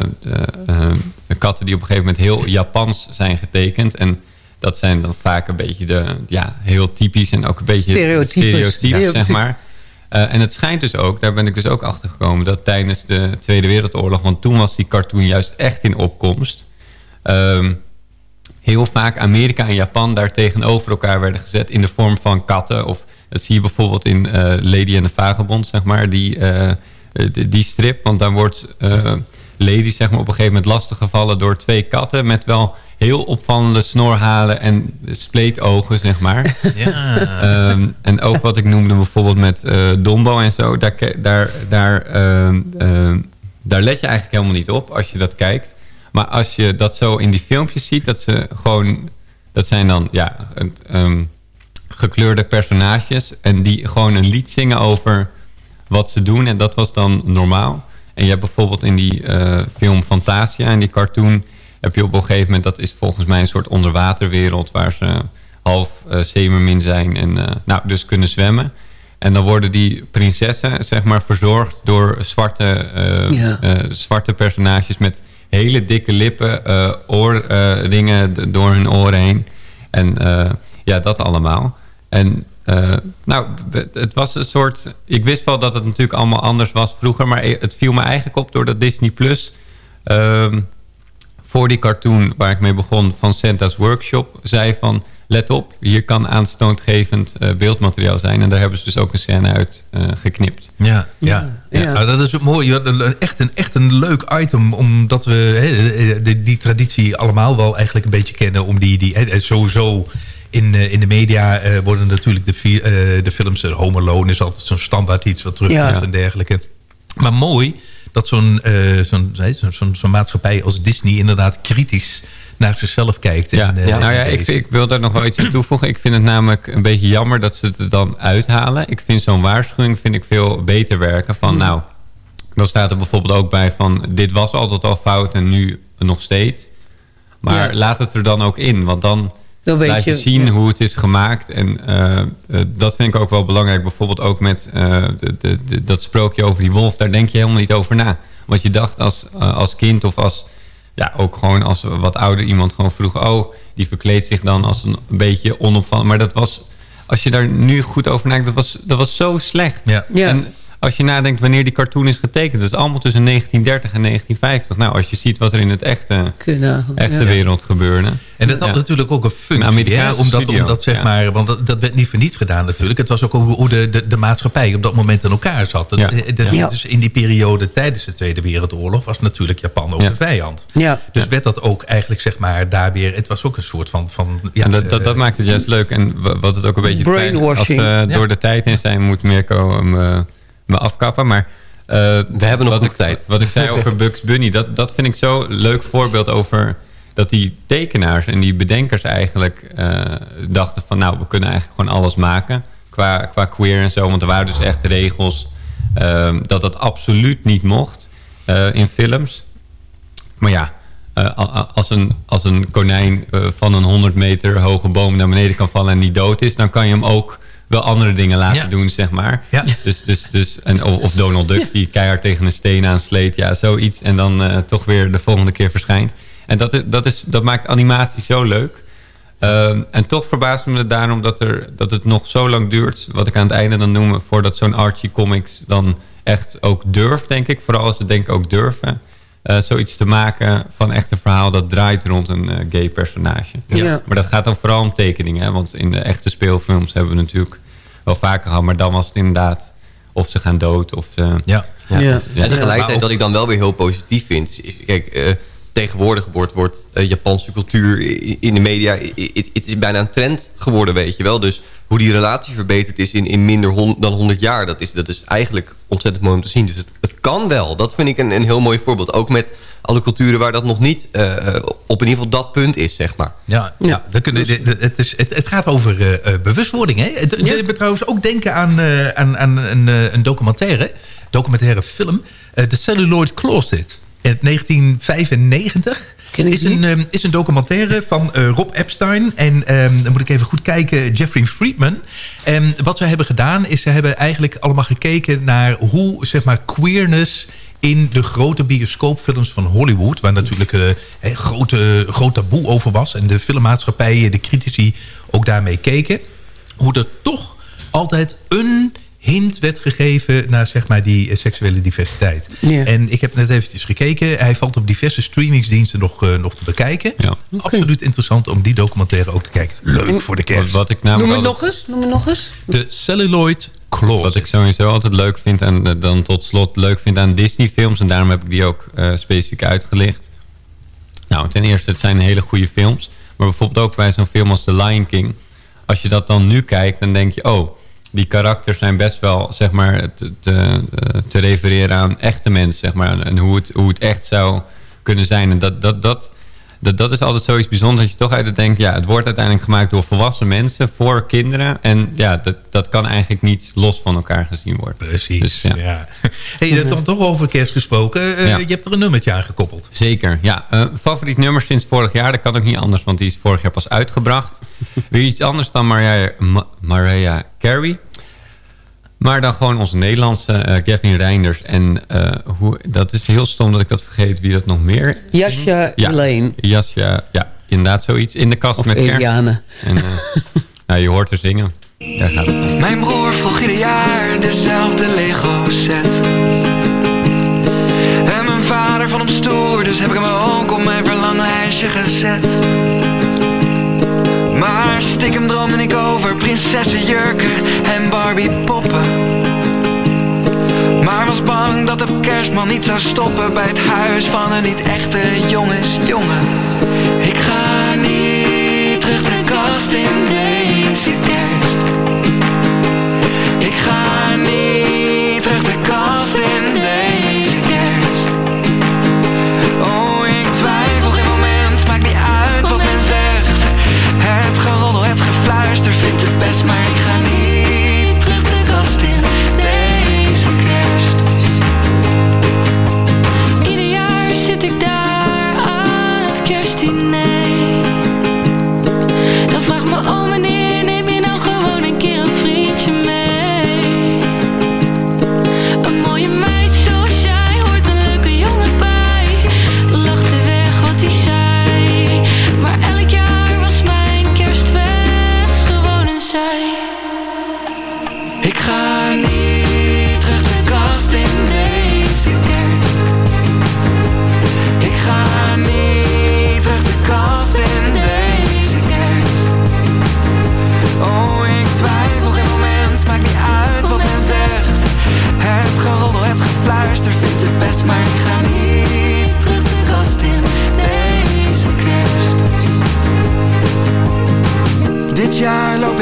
L: katten die op een gegeven moment heel Japans zijn getekend... En dat zijn dan vaak een beetje de, ja, heel typisch en ook een beetje
G: Stereotypes.
L: stereotyp,
G: Ja,
L: zeg maar. Uh, en het schijnt dus ook, daar ben ik dus ook achter gekomen... dat tijdens de Tweede Wereldoorlog... want toen was die cartoon juist echt in opkomst... Um, heel vaak Amerika en Japan daar tegenover elkaar werden gezet... in de vorm van katten. Of dat zie je bijvoorbeeld in uh, Lady en de Vagebond, zeg maar. Die, uh, die, die, strip, want daar wordt Lady zeg maar, op een gegeven moment lastiggevallen... door twee katten met wel heel opvallende snorhalen en spleetogen, zeg maar.
F: Ja.
L: um, en ook wat ik noemde bijvoorbeeld met uh, Dombo en zo. Daar, daar, daar, um, um, daar let je eigenlijk helemaal niet op als je dat kijkt. Maar als je dat zo in die filmpjes ziet, dat ze gewoon... Dat zijn dan, ja, gekleurde personages. En die gewoon een lied zingen over wat ze doen. En dat was dan normaal. En je hebt bijvoorbeeld in die eh, film Fantasia, in die cartoon... heb je op een gegeven moment, dat is volgens mij een soort onderwaterwereld... waar ze half uh, zeemermin zijn en uh, nou, dus kunnen zwemmen. En dan worden die prinsessen zeg maar, verzorgd door zwarte, uh,
G: Ja.
L: zwarte personages... met hele dikke lippen, oorringen door hun oren heen. En ja, dat allemaal. En uh, nou, het was een soort... Ik wist wel dat het natuurlijk allemaal anders was vroeger... maar het viel me eigenlijk op doordat Disney Plus... Uh, voor die cartoon waar ik mee begon van Santa's Workshop... zei van, let op, hier kan aanstootgevend uh, beeldmateriaal zijn. En daar hebben ze dus ook een scène uit uh, geknipt.
F: Ja, ja. ja. ja. Nou, dat is mooi. Echt een, echt een leuk item, omdat we he, die, die traditie allemaal wel eigenlijk een beetje kennen... om die, die he, sowieso in, in de media uh, worden natuurlijk de, uh, de films... Home Alone is altijd zo'n standaard iets wat terugkomt ja. en dergelijke. Maar mooi dat zo'n zo'n zo zo maatschappij als Disney... inderdaad kritisch naar zichzelf kijkt.
L: Ja, en, ja. nou ja, ik, ik, wil daar nog wel iets aan toevoegen. Ik vind het namelijk een beetje jammer dat ze het er dan uithalen. Ik vind zo'n waarschuwing vind ik veel beter werken. Van nou, dan staat er bijvoorbeeld ook bij van... dit was altijd al fout en nu nog steeds. Maar ja. laat het er dan ook in, want dan...
G: Dan weet
L: laat je, je zien ja. hoe het is gemaakt. En uh, uh, dat vind ik ook wel belangrijk. Bijvoorbeeld ook met uh, de, de, de, dat sprookje over die wolf. Daar denk je helemaal niet over na. Want je dacht als, als kind of als... Ja, ook gewoon als wat ouder iemand gewoon vroeg... Oh, die verkleedt zich dan als een, beetje onopvallend. Maar dat was... Als je daar nu goed over nadenkt... Dat was, dat was zo slecht.
F: Ja.
G: Ja.
L: En als je nadenkt wanneer die cartoon is getekend... dat is allemaal tussen 1930 en 1950. Nou, als je ziet wat er in het echte,
G: Kunnen,
L: echte
G: ja.
L: wereld gebeurde...
F: En dat had ja. natuurlijk ook een functie. Hè? Omdat, omdat, zeg maar, want dat, dat, werd niet voor niets gedaan natuurlijk. Het was ook hoe de, de, de maatschappij op dat moment in elkaar zat.
L: Ja.
F: De, de, ja. Dus in die periode tijdens de Tweede Wereldoorlog was natuurlijk Japan ook een vijand. Dus werd dat ook eigenlijk zeg maar daar weer... Het was ook een soort van... van
L: ja, dat, dat, dat, maakt het juist leuk. En wat het ook een beetje fijn... Als we door de tijd in zijn moet Mirko me, me afkappen. Maar... Uh,
H: we hebben nog
L: wat
H: tijd.
L: Ik, wat ik zei over Bugs Bunny, dat, dat vind ik zo'n leuk voorbeeld over dat die tekenaars en die bedenkers eigenlijk uh, dachten van... nou, we kunnen eigenlijk gewoon alles maken qua, qua queer en zo. Want er waren dus echt regels uh, dat dat absoluut niet mocht uh, in films. Maar ja, als, een, als een konijn van een 100 meter hoge boom naar beneden kan vallen en niet dood is... dan kan je hem ook wel andere dingen laten
F: Ja.
L: doen, zeg maar.
F: Ja.
L: Dus, dus, dus, en, of, of Donald Duck die keihard tegen een steen aansleet. Ja, zoiets. En dan uh, toch weer de volgende keer verschijnt. En dat, is, dat, is, dat maakt animatie zo leuk. Um, en toch verbaast me het daarom dat, er, dat het nog zo lang duurt... wat ik aan het einde dan noem... voordat zo'n Archie Comics dan echt ook durft, denk ik. Vooral als ze denken ook durven... Uh, zoiets te maken van echt een verhaal dat draait rond een uh, gay personage.
G: Ja. Ja.
L: Maar dat gaat dan vooral om tekeningen. Hè? Want in de echte speelfilms hebben we natuurlijk wel vaker gehad. Maar dan was het inderdaad of ze gaan dood of ze...
F: Ja.
G: Ja.
H: Ja. En tegelijkertijd wat ik dan wel weer heel positief vind... is, kijk, uh, tegenwoordig wordt, wordt uh, Japanse cultuur in de media... het is bijna een trend geworden, weet je wel. Dus hoe die relatie verbeterd is in, in minder hon, dan 100 jaar... Dat is, dat is eigenlijk ontzettend mooi om te zien. Dus het, het kan wel. Dat vind ik een, een heel mooi voorbeeld. Ook met alle culturen waar dat nog niet uh, op in ieder geval dat punt is, zeg maar.
F: Ja, ja. ja kunnen, dus, het, is, het, het, gaat over uh, bewustwording. Hè? Het, ja. Je trouwens ook denken aan, uh, aan, aan een, een, documentaire, documentaire film. The Celluloid Closet. In 1995 is een, um, is een documentaire van uh, Rob Epstein. En um, dan moet ik even goed kijken, Jeffrey Friedman. En wat ze hebben gedaan is, ze hebben eigenlijk allemaal gekeken naar hoe zeg maar, queerness in de grote bioscoopfilms van Hollywood... waar natuurlijk uh, een grote, groot taboe over was... en de filmmaatschappijen, de critici ook daarmee keken... hoe er toch altijd een hint werd gegeven naar zeg maar, die uh, seksuele diversiteit.
G: Ja.
F: En ik heb net eventjes gekeken. Hij valt op diverse streamingsdiensten nog, uh, nog te bekijken.
L: Ja.
F: Okay. Absoluut interessant om die documentaire ook te kijken. Leuk voor de kerst.
L: Wat ik
G: Noem het nog eens. Noem het nog eens.
F: De Celluloid Closet.
L: Wat ik sowieso altijd leuk vind en uh, dan tot slot leuk vind aan Disney films. En daarom heb ik die ook uh, specifiek uitgelicht. Nou, ten eerste, het zijn hele goede films. Maar bijvoorbeeld ook bij zo'n film als The Lion King. Als je dat dan nu kijkt, dan denk je... oh, die karakters zijn best wel, zeg maar, te, te, te refereren aan echte mensen, zeg maar. En hoe het, hoe het echt zou kunnen zijn. En dat, dat, dat, Dat, dat is altijd zoiets bijzonders dat je toch uit denkt... ja, het wordt uiteindelijk gemaakt door volwassen mensen voor kinderen. En ja, dat, dat kan eigenlijk niet los van elkaar gezien worden.
F: Precies,
L: Dus, ja.
F: ja. hey, dan toch over kerst gesproken. Eh,
L: Ja.
F: Je hebt er een nummertje aan gekoppeld.
L: Zeker, ja. Eh, favoriet nummer sinds vorig jaar. Dat kan ook niet anders, want die is vorig jaar pas uitgebracht. Weer iets anders dan Mariah, Ma- Mariah Carey. Maar dan gewoon onze Nederlandse eh, Gavin Reinders. En eh, hoe, dat is heel stom dat ik dat vergeet. Wie dat nog meer?
G: Jasja
L: Ja,
G: Elaine.
L: Jasja, ja, inderdaad zoiets. In de kast
G: Of
L: met kerst.
G: Eliane.
L: En, eh, nou, je hoort haar zingen. Daar gaat het om.
M: Mijn broer vroeg ieder jaar dezelfde Lego set. En mijn vader vond hem stoer, dus heb ik hem ook op mijn verlanglijstje gezet. Maar stiekem droomde ik over prinsessenjurken en Barbie poppen. Maar was bang dat de kerstman niet zou stoppen bij het huis van een niet echte jongensjongen. Ik ga niet terug de kast in deze kerst. Ik ga niet gefluister, vindt het best, maar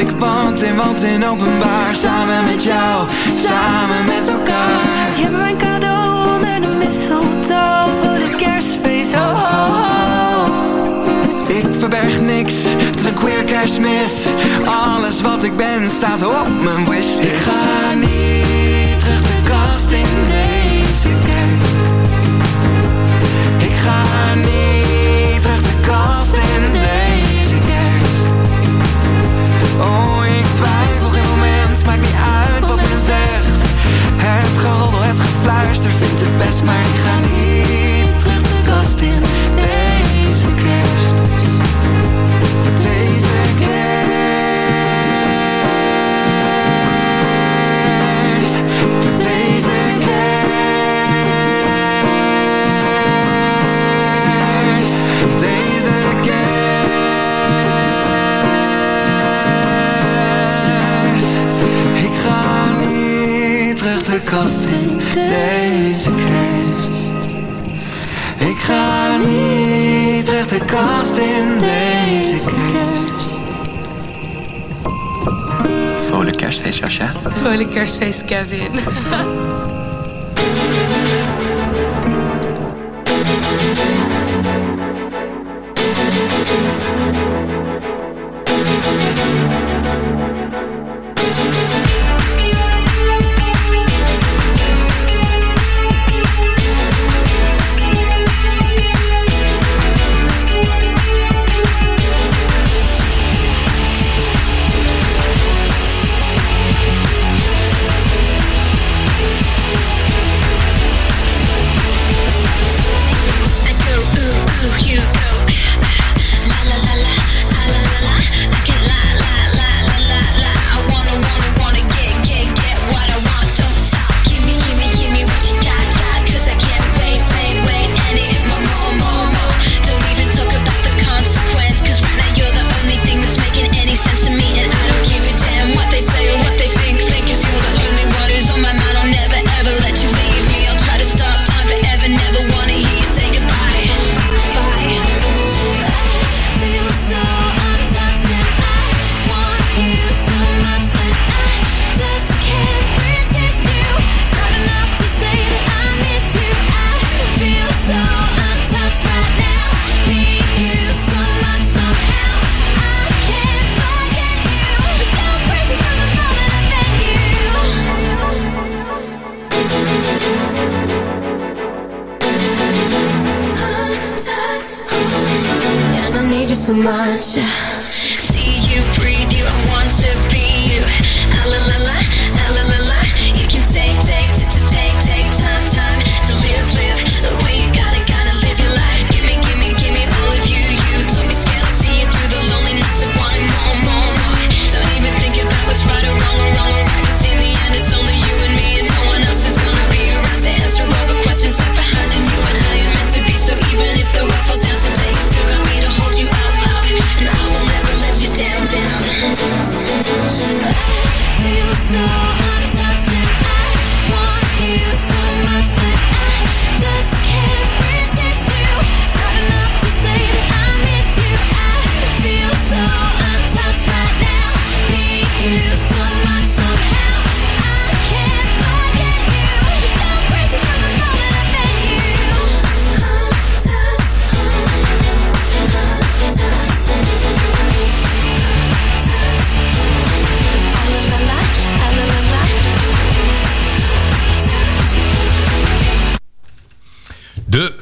M: ik wand in wand in openbaar Samen met jou, samen met elkaar
J: Je hebt mijn cadeau onder de mistletoe voor de kerstfeest. Ho, ho, ho.
M: Ik verberg niks, het is een queer kerstmis Alles wat ik ben staat op mijn wishlist Ik ga niet terug de kast in deze kerst Ik ga niet terug de kast in deze Oh, ik twijfel geen moment, maakt niet uit wat men zegt. Het geroddel, het gefluister, vindt het best Maar ik ga niet terug de kast in deze kerst. Deze kerst de kast in deze kerst Ik ga niet terug de kast in deze kerst Vrolijk kerstfeest, Jasja.
N: Vrolijk kerstfeest, Kevin.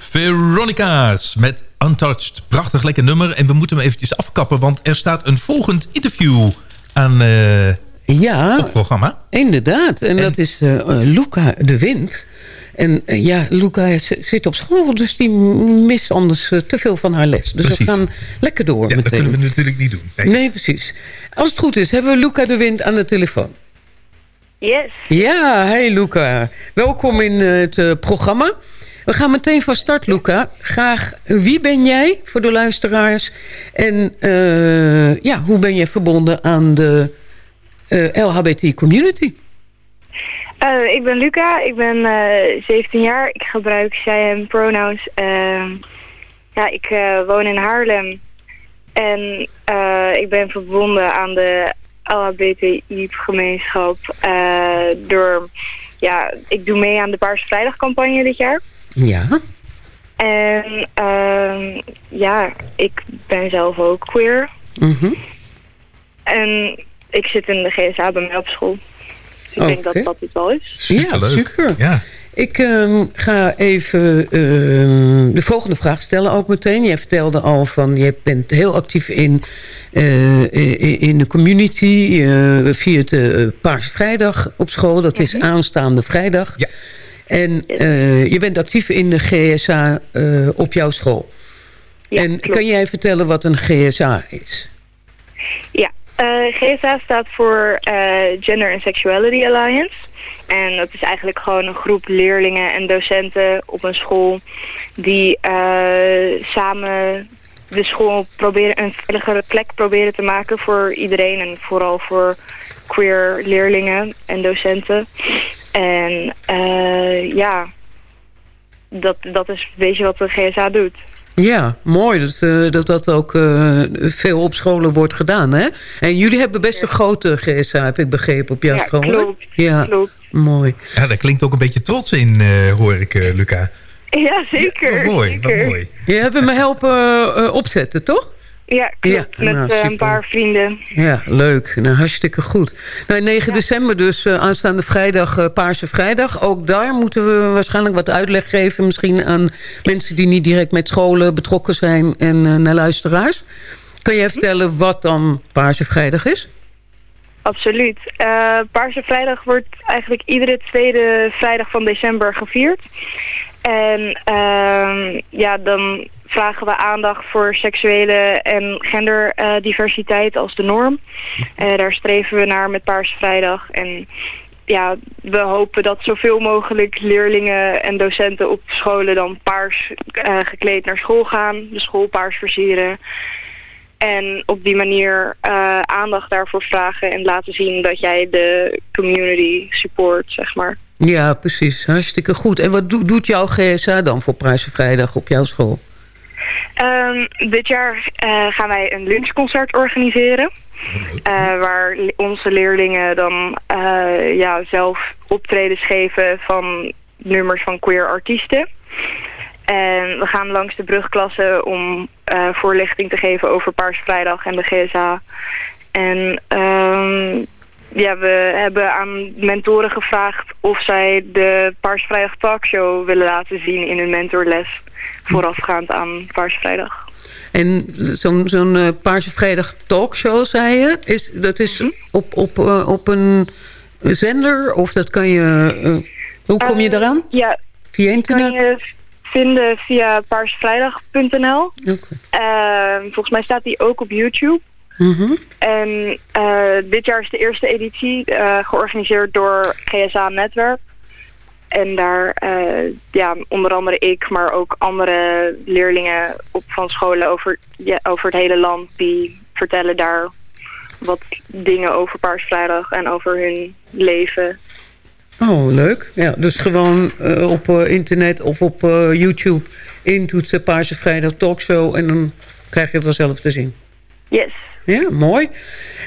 F: Veronica's met Untouched. Prachtig lekker nummer. En we moeten hem eventjes afkappen, want er staat een volgend interview aan eh
G: ja,
F: het programma.
G: Inderdaad, en, dat is eh, eh, Luca de Wind. En ja, Luca zit op school, dus die mist anders te veel van haar les. Dus
F: Precies.
G: we gaan lekker door
F: Ja, dat
G: meteen.
F: kunnen we natuurlijk niet doen. Nee.
G: Nee, precies. Als het goed is, hebben we Luca de Wind aan de telefoon.
O: Yes.
G: Ja, hey Luca. Welkom in het programma. We gaan meteen van start, Luca. Graag, wie ben jij voor de luisteraars? En eh, ja, hoe ben je verbonden aan de eh, LHBT-community?
O: Eh, ik ben Luca, ik ben eh 17 jaar. Ik gebruik zij en pronouns. Ehm, ja, ik woon in Haarlem. En ik ben verbonden aan de LHBTI-gemeenschap door... Ja, ik doe mee aan de Paarse Vrijdag campagne dit jaar.
G: Ja.
O: En ehm, ja, ik ben zelf ook queer.
G: Mhm.
O: En ik zit in de GSA bij mij op school. Dus ik denk dat dat het wel is.
G: Ja, super. Ik ehm, ga even ehm, de volgende vraag stellen ook meteen. Jij vertelde al van, je bent heel actief in, eh, in de community... eh via het eh, Paarse Vrijdag op school. Dat is aanstaande vrijdag. Ja. En eh, je bent actief in de GSA eh, op jouw school. en kan jij vertellen wat een GSA is?
O: Ja, eh, GSA staat voor Gender and Sexuality Alliance. En dat is eigenlijk gewoon een groep leerlingen en docenten op een school... die samen de school proberen een veiligere plek proberen te maken voor iedereen... en vooral voor queer leerlingen en docenten. En eh, ja, dat, dat is een beetje wat de GSA doet.
G: Ja, mooi dat eh, dat, dat ook eh, veel op scholen wordt gedaan. Hè? En jullie hebben best een grote GSA, heb ik begrepen, op jouw
O: Ja,
G: school.
O: klopt,
G: Ja,
O: klopt.
G: mooi.
F: Ja, daar klinkt ook een beetje trots in, eh, hoor ik, eh, Luca.
O: Ja, zeker.
F: Wat mooi, wat
O: zeker.
F: mooi.
G: Je hebt me helpen eh, opzetten, toch?
O: Ja, klopt.
G: Ja,
O: Met
G: nou,
O: eh, een paar vrienden.
G: Ja, leuk. Nou, hartstikke goed. Nou, 9 december dus, eh, aanstaande vrijdag, eh, Paarse Vrijdag. Ook daar moeten we waarschijnlijk wat uitleg geven... misschien aan mensen die niet direct met scholen betrokken zijn... en naar luisteraars. Kan jij vertellen wat dan Paarse Vrijdag is?
O: Absoluut. Paarse Vrijdag wordt eigenlijk iedere tweede vrijdag van december gevierd. En ehm, ja, dan vragen we aandacht voor seksuele en genderdiversiteit als de norm. Eh, daar streven we naar met Paarse Vrijdag. En ja, we hopen dat zoveel mogelijk leerlingen en docenten op scholen dan paars eh, gekleed naar school gaan. De school paars versieren. En op die manier eh, aandacht daarvoor vragen en laten zien dat jij de community support, zeg maar.
G: Ja, precies. Hartstikke goed. En wat do- doet jouw GSA dan voor Paarse Vrijdag op jouw school?
O: Ehm, dit jaar eh, gaan wij een lunchconcert organiseren. Eh, waar onze leerlingen dan eh, ja, zelf optredens geven van nummers van queer artiesten. En we gaan langs de brugklassen om voorlichting te geven over Paars Vrijdag en de GSA. En ehm, ja, we hebben aan mentoren gevraagd of zij de Paars Vrijdag talkshow willen laten zien in hun mentorles. Voorafgaand aan Paars Vrijdag.
G: En zo'n zo'n Paarse Vrijdag talkshow, zei je, is, dat is op, op, eh, op een zender? Of dat kan je... eh, hoe kom je
O: Eh,
G: eraan?
O: Ja,
G: Via internet?
O: kan je vinden via paarsvrijdag.nl. Eh, volgens mij staat die ook op YouTube.
G: Mhm.
O: En eh, dit jaar is de eerste editie eh, georganiseerd door GSA Netwerk. En daar, eh, ja, onder andere ik, maar ook andere leerlingen op, van scholen over, ja, over het hele land, die vertellen daar wat dingen over Paarsvrijdag en over hun leven.
G: Oh, leuk. Ja, dus gewoon op internet of op YouTube intoetsen Paarse Vrijdag talkshow... en dan krijg je het vanzelf te zien.
O: Yes.
G: Ja, mooi.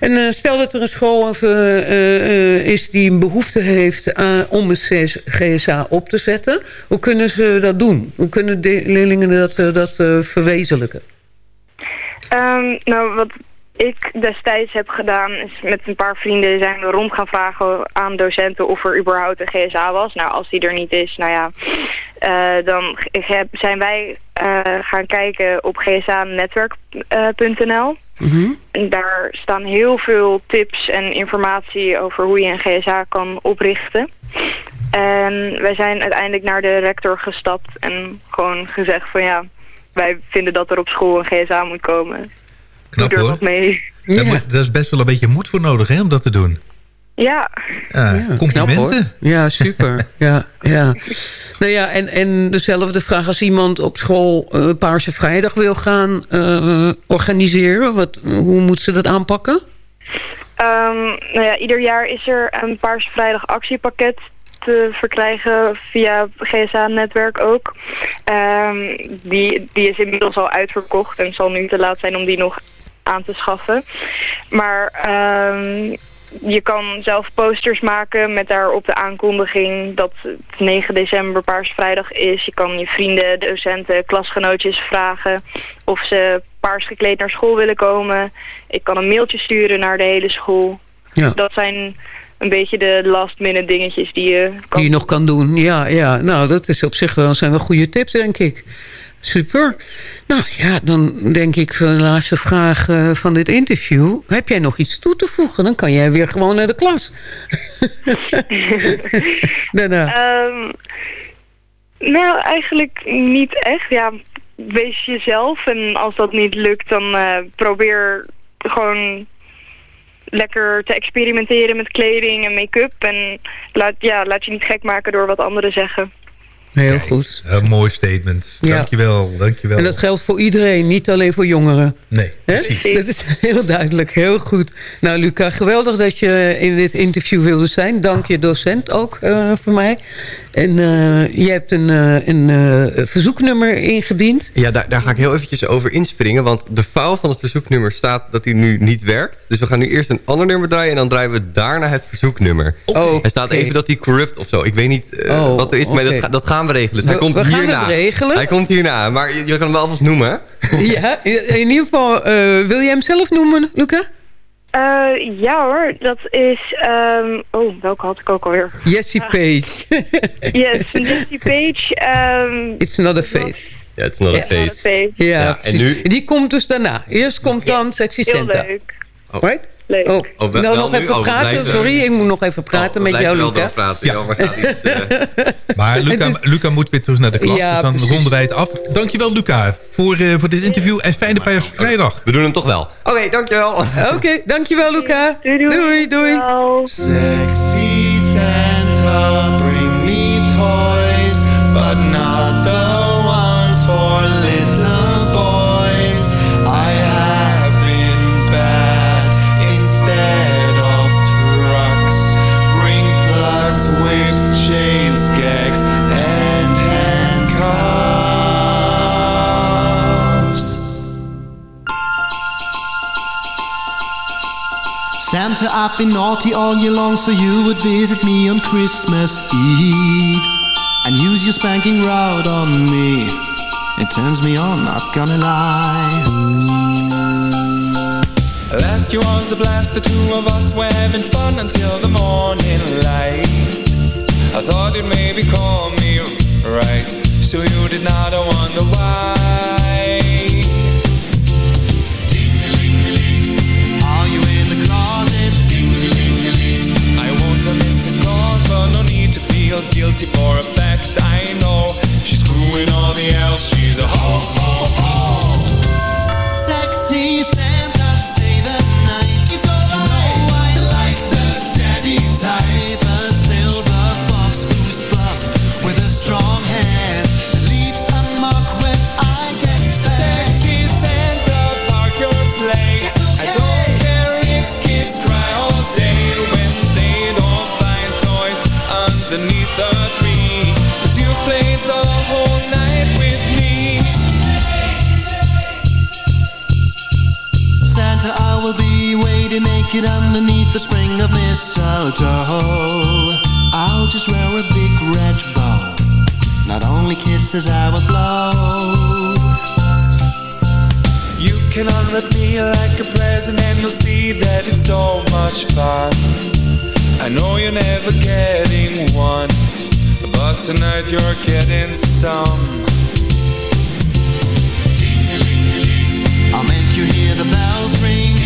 G: En eh, stel dat er een school eh, eh, is die een behoefte heeft aan, om een GSA op te zetten. Hoe kunnen ze dat doen? Hoe kunnen de leerlingen dat, dat verwezenlijken?
O: Ehm, nou, wat ik destijds heb gedaan is met een paar vrienden zijn we rond gaan vragen aan docenten of er überhaupt een GSA was. Nou, als die er niet is, nou ja, dan zijn wij gaan kijken op gsa-netwerk.nl. En daar staan heel veel tips en informatie over hoe je een GSA kan oprichten. En wij zijn uiteindelijk naar de rector gestapt en gewoon gezegd van ja, wij vinden dat er op school een GSA moet komen.
F: Knap
O: Doe er
F: hoor.
O: wat mee.
F: Daar, moet, daar is best wel een beetje moed voor nodig hè, om dat te doen.
O: Ja.
F: Ja,
G: Ja,
F: complimenten.
G: knap, ja, super. ja, ja. Nou ja, en, en dezelfde vraag als iemand op school eh, Paarse Vrijdag wil gaan eh, organiseren. Wat, hoe moet ze dat aanpakken?
O: Ehm, nou ja, ieder jaar is er een Paarse Vrijdag actiepakket te verkrijgen via GSA-netwerk ook. Ehm, die, die is inmiddels al uitverkocht en het zal nu te laat zijn om die nog aan te schaffen. Maar ehm, je kan zelf posters maken met daarop de aankondiging dat het 9 december Paarse Vrijdag is. Je kan je vrienden, docenten, klasgenootjes vragen of ze paars gekleed naar school willen komen. Ik kan een mailtje sturen naar de hele school.
G: Ja.
O: Dat zijn een beetje de last minute dingetjes die je kan
G: Die je nog kan doen. Ja, ja. Nou, dat is op zich wel, zijn wel goede tips, denk ik. Super. Nou ja, dan denk ik voor de laatste vraag eh, van dit interview. Heb jij nog iets toe te voegen? Dan kan jij weer gewoon naar de klas. Daarna.
O: Ehm, nou, eigenlijk niet echt. Ja, wees jezelf. En als dat niet lukt, dan eh, probeer gewoon lekker te experimenteren met kleding en make-up. En laat, ja, laat je niet gek maken door wat anderen zeggen.
G: Heel goed.
F: Een mooi statement.
G: Ja.
F: Dankjewel, dankjewel.
G: En dat geldt voor iedereen, niet alleen voor jongeren.
F: Nee, precies.
G: Dat is heel duidelijk, heel goed. Nou, Luca, geweldig dat je in dit interview wilde zijn. Dank je docent ook eh, voor mij. En eh, je hebt een, eh, een eh, verzoeknummer ingediend.
H: Ja, daar, daar ga ik heel eventjes over inspringen. Want de fout van het verzoeknummer staat dat hij nu niet werkt. Dus we gaan nu eerst een ander nummer draaien... en dan draaien we daarna het verzoeknummer.
G: Oh,
H: Er staat even dat hij corrupt of zo. Ik weet niet
G: Oh,
H: wat er is, maar dat, dat gaan we regelen. Dus hij
G: We-
H: komt
G: we gaan
H: hierna.
G: het regelen.
H: Hij komt hierna, maar je, je kan hem wel alvast noemen.
G: Ja, in ieder geval, wil je hem zelf noemen, Luca?
O: Eh, ja hoor, dat is... ehm, oh, welke had ik ook alweer?
G: Jessie Page.
O: Yes, Jessie Page. ehm,
G: It's not a faith.
H: Ja,
O: It's not a
H: face.
O: face.
G: Ja,
H: Ja, en nu-
G: Die komt dus daarna. Eerst komt dan Sexy
O: Heel
G: Santa.
O: leuk.
G: Right?
O: Leuk.
G: Oh,
H: Oh, wel-
G: nou,
H: wel
G: nog
H: nu?
G: even
H: Oh,
G: praten. Sorry, ik moet nog even praten
H: Oh,
G: met jou,
H: wel
G: Luca.
H: doorpraten. Ja. maar staat iets, eh,
F: Maar Luca, Luca moet weer terug naar de klas,
G: Ja,
F: dus dan
G: precies.
F: ronden wij het af. Dankjewel Luca voor, eh, voor dit interview en fijne Paarse Vrijdag.
H: we doen hem toch wel. Oké, dankjewel.
G: Oké, dankjewel Luca.
O: Doei, doei.
G: doei.
P: Sexy Santa, bring me toys, but not the Santa, I've been naughty all year long, so you would visit me on Christmas Eve and use your spanking rod on me. It turns me on, I'm not gonna lie.
M: Last year was a blast, the two of us were having fun until the morning light. I thought you'd maybe call me right, so you did not, I wonder why.
P: guilty for a fact I know She's screwing all the else. She's a ho ho ho kisses I will blow.
M: You can unwrap me like a present and you'll see that it's so much fun. I know you're never getting one, but tonight you're getting some.
P: I'll make you hear the bells ring.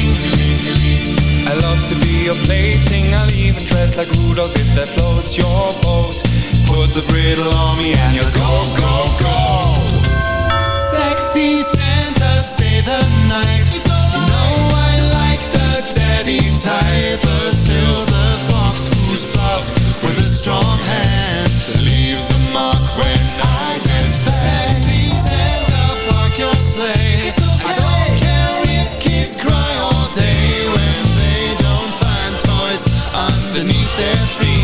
M: I love to be your plaything. I'll even dress like Rudolph if that floats your boat. Put the bridle on me and you'll go, go, go.
P: Sexy Santa, stay the night. You know I like the daddy type, a silver fox who's buff with a strong hand leaves a mark when I get back. Sexy Santa, park your sleigh. I don't care if kids cry all day when they don't find toys underneath their trees.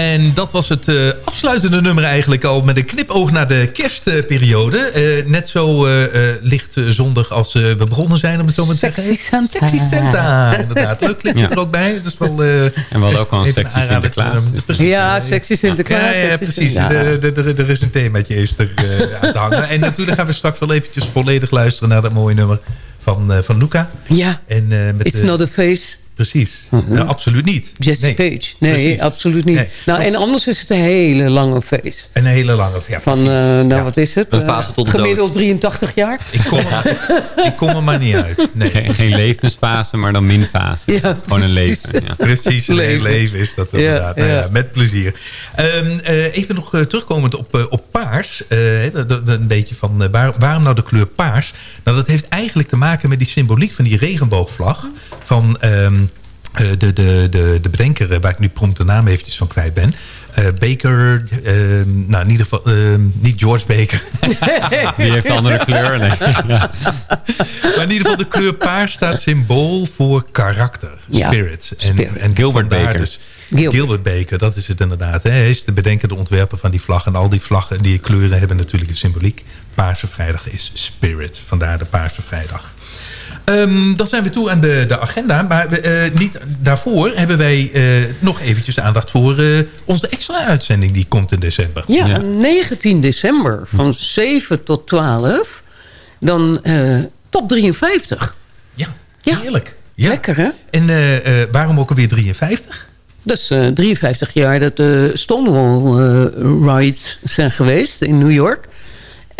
F: En dat was het eh, afsluitende nummer eigenlijk al met een knipoog naar de kerstperiode. Eh, net zo eh, eh, licht zondag als eh, we begonnen zijn, om het zo maar te zeggen.
G: Sexy Santa.
F: Sexy Santa, inderdaad. Leuk clipje
L: Ja.
F: er ook bij. Dat is wel, eh,
L: En we hadden ook al een sexy. Sinterklaas. Dus precies.
G: Ja, sexy Sinterklaas.
F: Ja, ja, precies. Er- is een themaatje er eh, aan te hangen. En natuurlijk gaan we straks wel eventjes volledig luisteren naar dat mooie nummer van, eh, van Luca.
G: Ja,
F: En, eh, met
G: It's
F: de-
G: not a face.
F: Precies. Ja, absoluut niet.
G: Jesse
F: Nee.
G: Page. Nee,
F: Precies.
G: absoluut niet.
F: Nee.
G: Nou, en anders is het een hele lange face.
F: Een hele lange. Ja,
G: Van,
F: precies.
G: eh, nou,
F: Ja.
G: wat is het?
H: Een
G: Eh,
H: fase tot de
G: Gemiddeld
H: dood.
G: 83 jaar.
F: Ik kom, er, ik kom er maar niet uit. Nee.
L: Geen, geen levensfase, maar dan minfase.
G: Ja,
L: Gewoon een
G: precies.
L: leven. Ja.
F: Precies, een
G: Leven.
F: is dat
G: Ja,
F: inderdaad. Nou ja,
G: ja.
F: met plezier. Ehm, eh, even nog eh, terugkomend op, eh, op paars. eh, hè, de- de- een beetje van eh, waar, waarom nou de kleur paars? Nou, dat heeft eigenlijk te maken met die symboliek van die regenboogvlag. Van ehm, eh, de, de, de, de bedenker, eh, waar ik nu prompt de naam eventjes van kwijt ben. Eh, Baker, ehm, nou in ieder geval, ehm, niet George Baker.
L: Die heeft een andere kleur. Nee. Ja.
F: Maar in ieder geval, de kleur paars staat symbool voor karakter,
G: Ja,
F: spirit. En,
G: spirit.
F: en
L: Gilbert Baker.
F: Dus,
G: Gilbert.
F: Gilbert. Baker, dat is het inderdaad. Hè. Hij is de bedenker, de ontwerper van die vlag. En al die vlaggen, die kleuren hebben natuurlijk een symboliek. Paarse Vrijdag is spirit. Vandaar de Paarse Vrijdag. Ehm, dan zijn we toe aan de, de agenda. Maar we, eh, niet daarvoor hebben wij eh, nog eventjes aandacht voor eh, onze extra uitzending. Die komt in december.
G: Ja,
L: Ja.
G: 19 december van 7 tot 12. Dan eh, top 53.
F: Ja,
G: Ja.
F: heerlijk. Ja.
G: Lekker, hè?
F: En eh, eh, waarom ook alweer 53?
G: Dat is eh, 53 jaar dat de Stonewall riots zijn geweest in New York.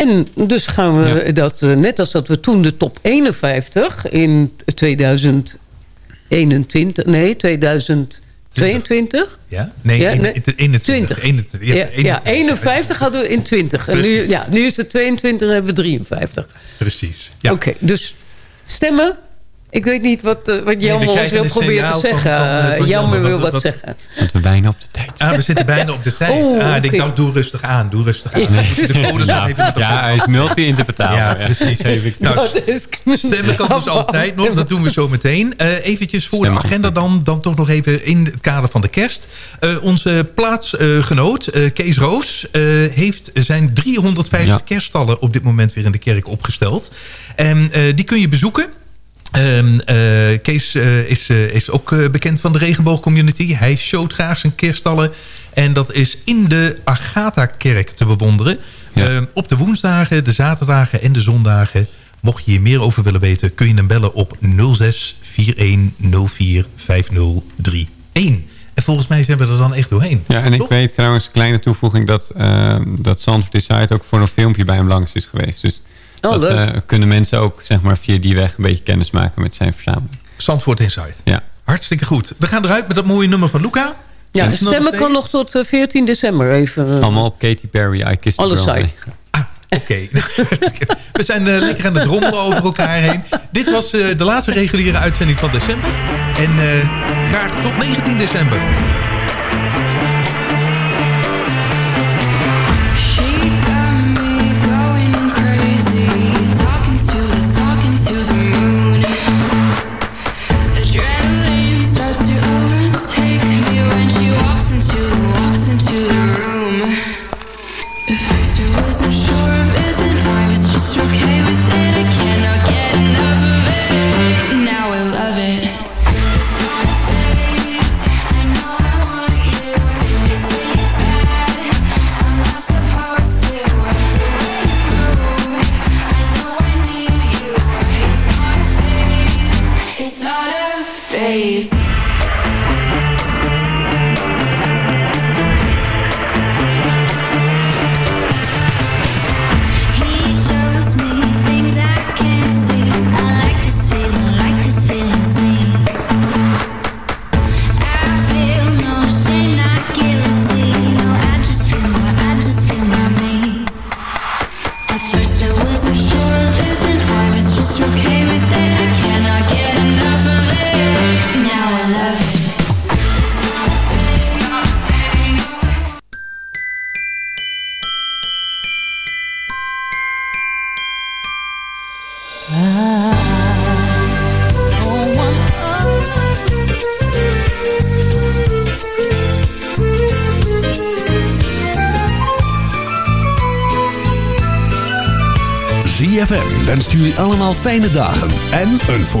G: En dus gaan we dat, eh, net als dat we toen de top 51 in 2021, nee, 2022.
F: Ja? Nee,
G: Ja,
F: in- in- 21.
G: 20.
F: 21,
G: Ja,
F: ja,
G: ja,
F: 21.
G: 51 hadden we in 20. En nu, ja, nu is het 22 en hebben we 53.
F: Precies. Ja.
G: Oké, dus stemmen. Ik weet niet wat, eh, wat Jammer
F: we
G: ons wil proberen te zeggen.
F: van, eh, van
G: Jammer
F: Jammer.
G: wil
F: Wat-
G: zeggen.
L: Want we bijna op de tijd.
F: Ah, we zitten bijna op de tijd.
G: Oh,
F: ah, ik
G: oké.
F: dacht, doe rustig aan, doe rustig aan. De codes nog
L: Ja,
F: even
L: ja, hij is multi-interpretaal.
F: Ja, precies. Nou,
G: Dat is
F: stemmen kan dus altijd nog, dat doen we zo meteen. Eh eventjes voor
L: Stemmen.
F: de agenda dan, dan toch nog even in het kader van de kerst. Eh, onze plaatsgenoot eh, Kees Roos eh, heeft zijn 350
L: Ja.
F: kerststallen op dit moment weer in de kerk opgesteld. En eh, die kun je bezoeken. Ehm, eh, Kees eh, is, eh, is ook bekend van de regenboogcommunity. Hij showt graag zijn kerststallen. En dat is in de Agatha-kerk te bewonderen.
L: Ja.
F: Ehm, op de woensdagen, de zaterdagen en de zondagen. Mocht je hier meer over willen weten... kun je hem bellen op 06 41 04 5031.
Q: En volgens mij zijn we er dan echt doorheen.
L: Ja, en ik weet trouwens, een kleine toevoeging... dat, uh, dat Zandvoort Decide ook voor een filmpje bij hem langs is geweest. Dus
G: oh,
L: dat uh, kunnen mensen ook zeg maar, via die weg een beetje kennis maken met zijn verzameling.
Q: Zandvoort Inside.
L: Ja.
Q: Hartstikke goed. We gaan eruit met dat mooie nummer van Luca.
G: Ja, de stemmen kan nog tot uh, 14 december even... Uh,
L: Allemaal op Katy Perry, I Kissed
G: Alles
L: Girl.
Q: Ah, oké. Okay. We zijn uh, lekker aan het rommelen over elkaar heen. Dit was uh, de laatste reguliere uitzending van december. En uh, graag tot 19 december.
A: Jullie allemaal fijne dagen en een